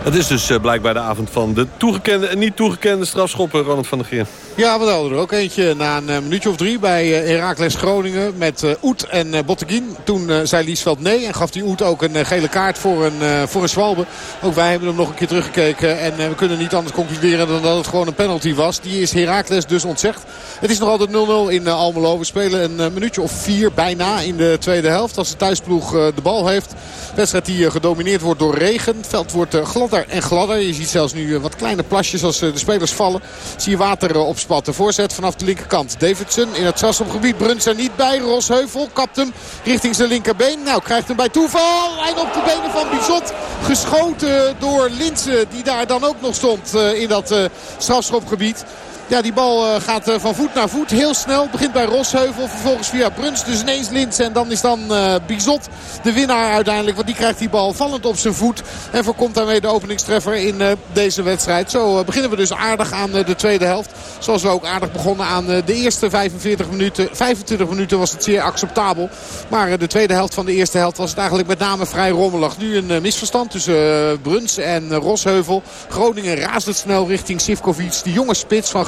Het is dus eh, blijkbaar de avond van de toegekende en niet toegekende strafschoppen, Ronald van der Geer. Ja, we hadden ook eentje na een eh, minuutje of drie bij uh, Heracles Groningen met uh, Oet en Botteguin. Toen zei Liesveld nee en gaf die Oet ook een gele kaart voor een, voor een Zwalbe. Ook wij hebben hem nog een keer teruggekeken en we kunnen niet anders concluderen dan dat het gewoon een penalty was. Die is Heracles dus ontzegd. Het is nog altijd 0-0 in Almelo. We spelen een minuutje of vier bijna in de tweede helft als de thuisploeg de bal heeft. Wedstrijd die gedomineerd wordt door regen. Het veld wordt gladder en gladder. Je ziet zelfs nu wat kleine plasjes als de spelers vallen. Zie je water op de voorzet vanaf de linkerkant. Davidson in het strafschopgebied. Bruns er niet bij. Rosheuvel kapt hem richting zijn linkerbeen. Nou, krijgt hem bij toeval. En op de benen van Bizot. Geschoten door Linsen. Die daar dan ook nog stond uh, in dat uh, strafschopgebied. Ja, die bal uh, gaat uh, van voet naar voet. Heel snel. Begint bij Rosheuvel. Vervolgens via Bruns. Dus ineens Linsen. En dan is dan uh, Bizot de winnaar uiteindelijk. Want die krijgt die bal vallend op zijn voet. En voorkomt daarmee de openingstreffer in deze wedstrijd. Zo beginnen we dus aardig aan de tweede helft. Zoals we ook aardig begonnen aan de eerste 45 minuten. 25 minuten was het zeer acceptabel. Maar de tweede helft van de eerste helft was het eigenlijk met name vrij rommelig. Nu een misverstand tussen Bruns en Rosheuvel. Groningen razendsnel richting Sivkovic. De jonge spits van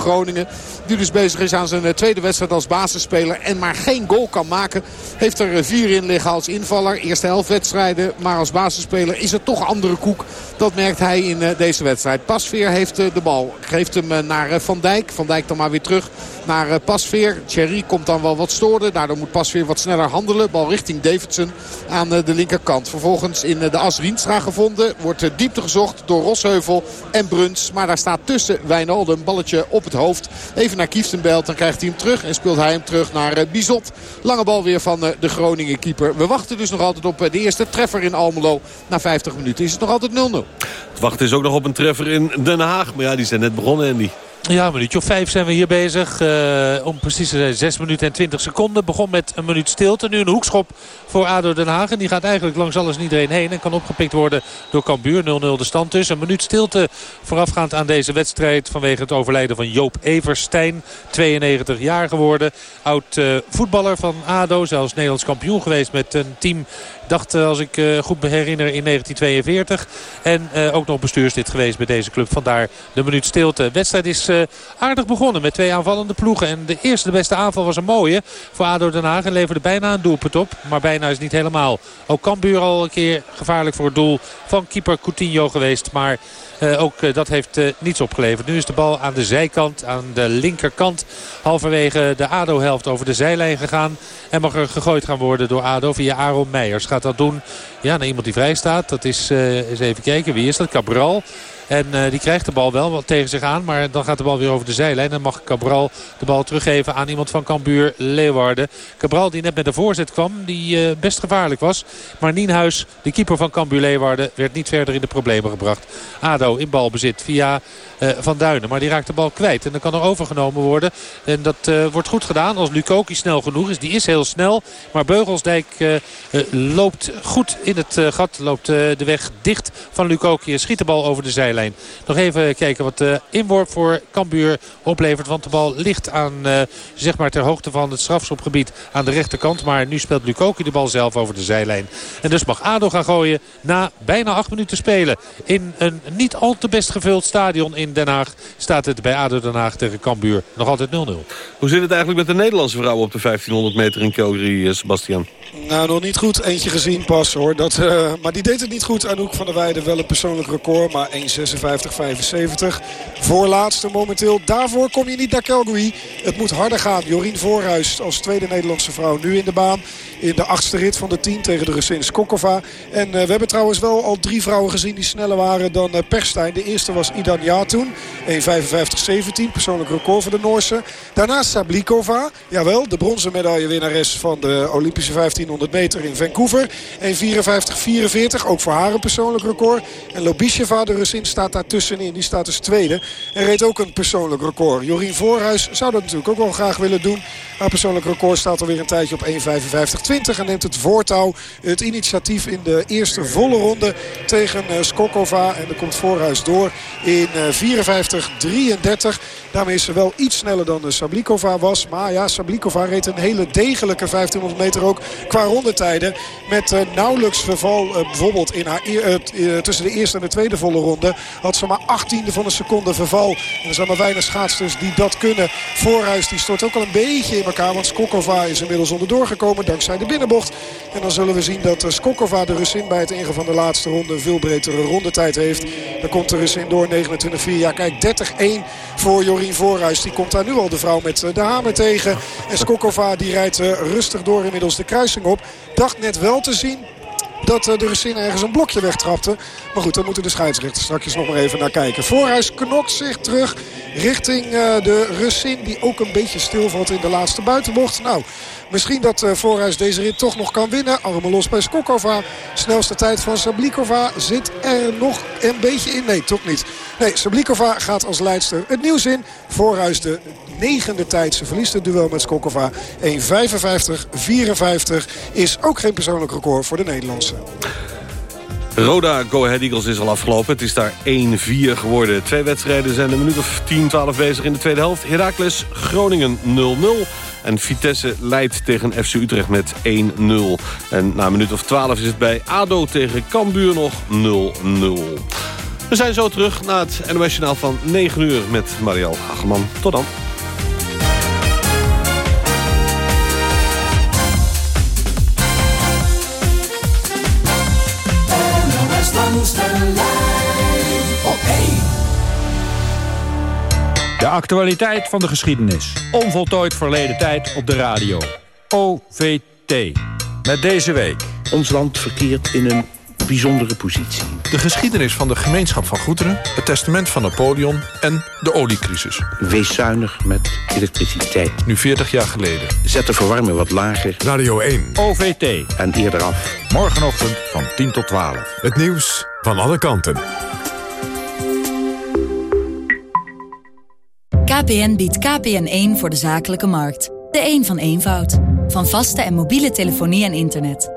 Die dus bezig is aan zijn eh, tweede wedstrijd als basisspeler. En maar geen goal kan maken. Heeft er eh, vier in liggen als invaller. Eerste helft wedstrijden. Maar als basisspeler is het toch andere koek. Dat merkt hij in eh, deze wedstrijd. Pasveer heeft de bal. Geeft hem naar Van Dijk. Van Dijk dan maar weer terug naar Pasveer. Thierry komt dan wel wat storen. Daardoor moet Pasveer wat sneller handelen. Bal richting Davidson aan de linkerkant. Vervolgens in de as Rienstra gevonden. Wordt diepte gezocht door Rosheuvel en Bruns. Maar daar staat tussen Wijnaldum. Balletje op het hoofd. Even naar Kieftenbelt. Dan krijgt hij hem terug. En speelt hij hem terug naar Bizot. Lange bal weer van de Groningen keeper. We wachten dus nog altijd op de eerste treffer in Almelo. Na 50 minuten is het nog altijd 0-0. Het wachten is ook nog op een treffer in Den Haag. Maar ja, die zijn net begonnen, Andy. Ja, een minuutje of vijf zijn we hier bezig. Uh, om precies te zijn 6 minuten en 20 seconden. Begon met een minuut stilte. Nu een hoekschop voor ADO Den Haag. En die gaat eigenlijk langs alles en iedereen heen. En kan opgepikt worden door Cambuur. 0-0 de stand dus. Een minuut stilte voorafgaand aan deze wedstrijd. Vanwege het overlijden van Joop Everstein. 92 jaar geworden. Oud uh, voetballer van ADO. Zelfs Nederlands kampioen geweest met een team dacht, als ik uh, goed me herinner, in 1942. En uh, ook nog bestuurslid geweest bij deze club. Vandaar de minuut stilte. De wedstrijd is aardig begonnen met twee aanvallende ploegen. En de eerste, de beste aanval was een mooie voor ADO Den Haag. En leverde bijna een doelpunt op. Maar bijna is niet helemaal. Ook Cambuur al een keer gevaarlijk voor het doel van keeper Coutinho geweest. Maar ook dat heeft niets opgeleverd. Nu is de bal aan de zijkant, aan de linkerkant. Halverwege de ADO-helft over de zijlijn gegaan. En mag er gegooid gaan worden door ADO via Aaron Meijers. Gaat dat doen ja, naar iemand die vrij staat. Dat is, eens even kijken, wie is dat? Cabral. En uh, die krijgt de bal wel tegen zich aan. Maar dan gaat de bal weer over de zijlijn. En mag Cabral de bal teruggeven aan iemand van Cambuur Leeuwarden. Cabral die net met de voorzet kwam. Die uh, best gevaarlijk was. Maar Nienhuis, de keeper van Cambuur Leeuwarden, werd niet verder in de problemen gebracht. ADO in balbezit via Van Duinen. Maar die raakt de bal kwijt. En dan kan er overgenomen worden. En dat wordt goed gedaan als Lukoki snel genoeg is. Die is heel snel. Maar Beugelsdijk loopt goed in het gat. Loopt de weg dicht van Lukoki. Schiet de bal over de zijlijn. Nog even kijken wat de inworp voor Cambuur oplevert. Want de bal ligt aan, zeg maar ter hoogte van het strafschopgebied aan de rechterkant. Maar nu speelt Lukoki de bal zelf over de zijlijn. En dus mag ADO gaan gooien na bijna acht minuten spelen. In een niet al te best gevuld stadion in Den Haag staat het bij ADO Den Haag tegen Cambuur nog altijd 0-0. Hoe zit het eigenlijk met de Nederlandse vrouwen op de 1500 meter in Calgary, Sebastian? Nou, nog niet goed. Eentje gezien pas hoor. Dat, uh, maar die deed het niet goed. Anouk van der Weijden wel een persoonlijk record. Maar 1.56.75. Voorlaatste momenteel. Daarvoor kom je niet naar Calgary. Het moet harder gaan. Jorien Voorhuis als tweede Nederlandse vrouw nu in de baan. In de achtste rit van de 10 tegen de Russin Skokova. En uh, we hebben trouwens wel al drie vrouwen gezien die sneller waren dan uh, Perstijn. De eerste was Idan Jatoen. 1.55.17. Persoonlijk record voor de Noorse. Daarnaast Sablikova. Jawel, de bronzen medaillewinnares van de Olympische 1500 meter in Vancouver. 1.54.44. Ook voor haar een persoonlijk record. En Lobisheva, de Russin, staat daar tussenin. Die staat dus tweede. En reed ook een persoonlijk record. Jorien Voorhuis zou dat natuurlijk ook wel graag willen doen. Haar persoonlijk record staat alweer een tijdje op 1.55.20. En neemt het voortouw, het initiatief in de eerste volle ronde tegen Skokova. En er komt Voorhuis door in 54.33. Daarmee is ze wel iets sneller dan de Sablikova was. Maar ja, Sablikova reed een hele degelijke 1500 meter ook qua rondetijden. Met uh, nauwelijks verval uh, bijvoorbeeld in haar uh, tussen de eerste en de tweede volle ronde. Had ze maar achttiende van een seconde verval. En er zijn maar weinig schaatsters die dat kunnen. Voorhuis die stort ook al een beetje in elkaar. Want Skokova is inmiddels onderdoor gekomen dankzij de binnenbocht. En dan zullen we zien dat Skokova de Russin bij het ingaan van de laatste ronde een veel betere rondetijd heeft. Dan komt de Russin door 29-4. Ja kijk 30-1 voor Jorien Voorhuis. Die komt daar nu al de vrouw met de hamer tegen. En Skokova die rijdt rustig door inmiddels de kruising op. Dacht net wel te zien dat de Russin ergens een blokje wegtrapte. Maar goed, daar moeten de scheidsrechters straks nog maar even naar kijken. Voorhuis knokt zich terug richting de Russin. Die ook een beetje stilvalt in de laatste buitenbocht. Nou, misschien dat Voorhuis deze rit toch nog kan winnen. Armen los bij Skokova. Snelste tijd van Sablikova zit er nog een beetje in. Nee, toch niet. Nee, Sablikova gaat als leidster het nieuws in. Voorhuis de negende tijd. Ze verliest het duel met Skokova. 1.55-54 is ook geen persoonlijk record voor de Nederlandse. Roda Go Ahead Eagles is al afgelopen. Het is daar 1-4 geworden. Twee wedstrijden zijn een minuut of 10, 12 bezig in de tweede helft. Heracles Groningen 0-0. En Vitesse leidt tegen FC Utrecht met 1-0. En na een minuut of 12 is het bij ADO tegen Cambuur nog 0-0. We zijn zo terug naar het NOS Journaal van 9 uur met Marielle Hageman. Tot dan. De actualiteit van de geschiedenis. Onvoltooid verleden tijd op de radio. OVT. Met deze week. Ons land verkeert in een bijzondere positie. De geschiedenis van de gemeenschap van goederen, het testament van Napoleon en de oliecrisis. Wees zuinig met elektriciteit. Nu 40 jaar geleden. Zet de verwarming wat lager. Radio 1. OVT. En eerder af. Morgenochtend van 10 tot 12. Het nieuws van alle kanten. KPN biedt KPN1 voor de zakelijke markt. De een van eenvoud. Van vaste en mobiele telefonie en internet.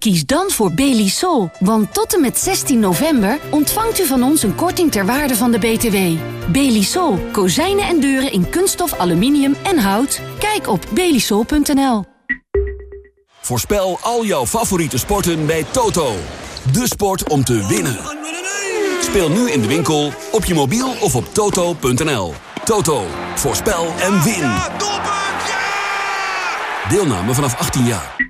Kies dan voor Belisol, want tot en met 16 november ontvangt u van ons een korting ter waarde van de BTW. Belisol, kozijnen en deuren in kunststof, aluminium en hout. Kijk op belisol.nl. Voorspel al jouw favoriete sporten bij Toto. De sport om te winnen. Speel nu in de winkel, op je mobiel of op toto.nl. Toto, voorspel en win. Deelname vanaf 18 jaar.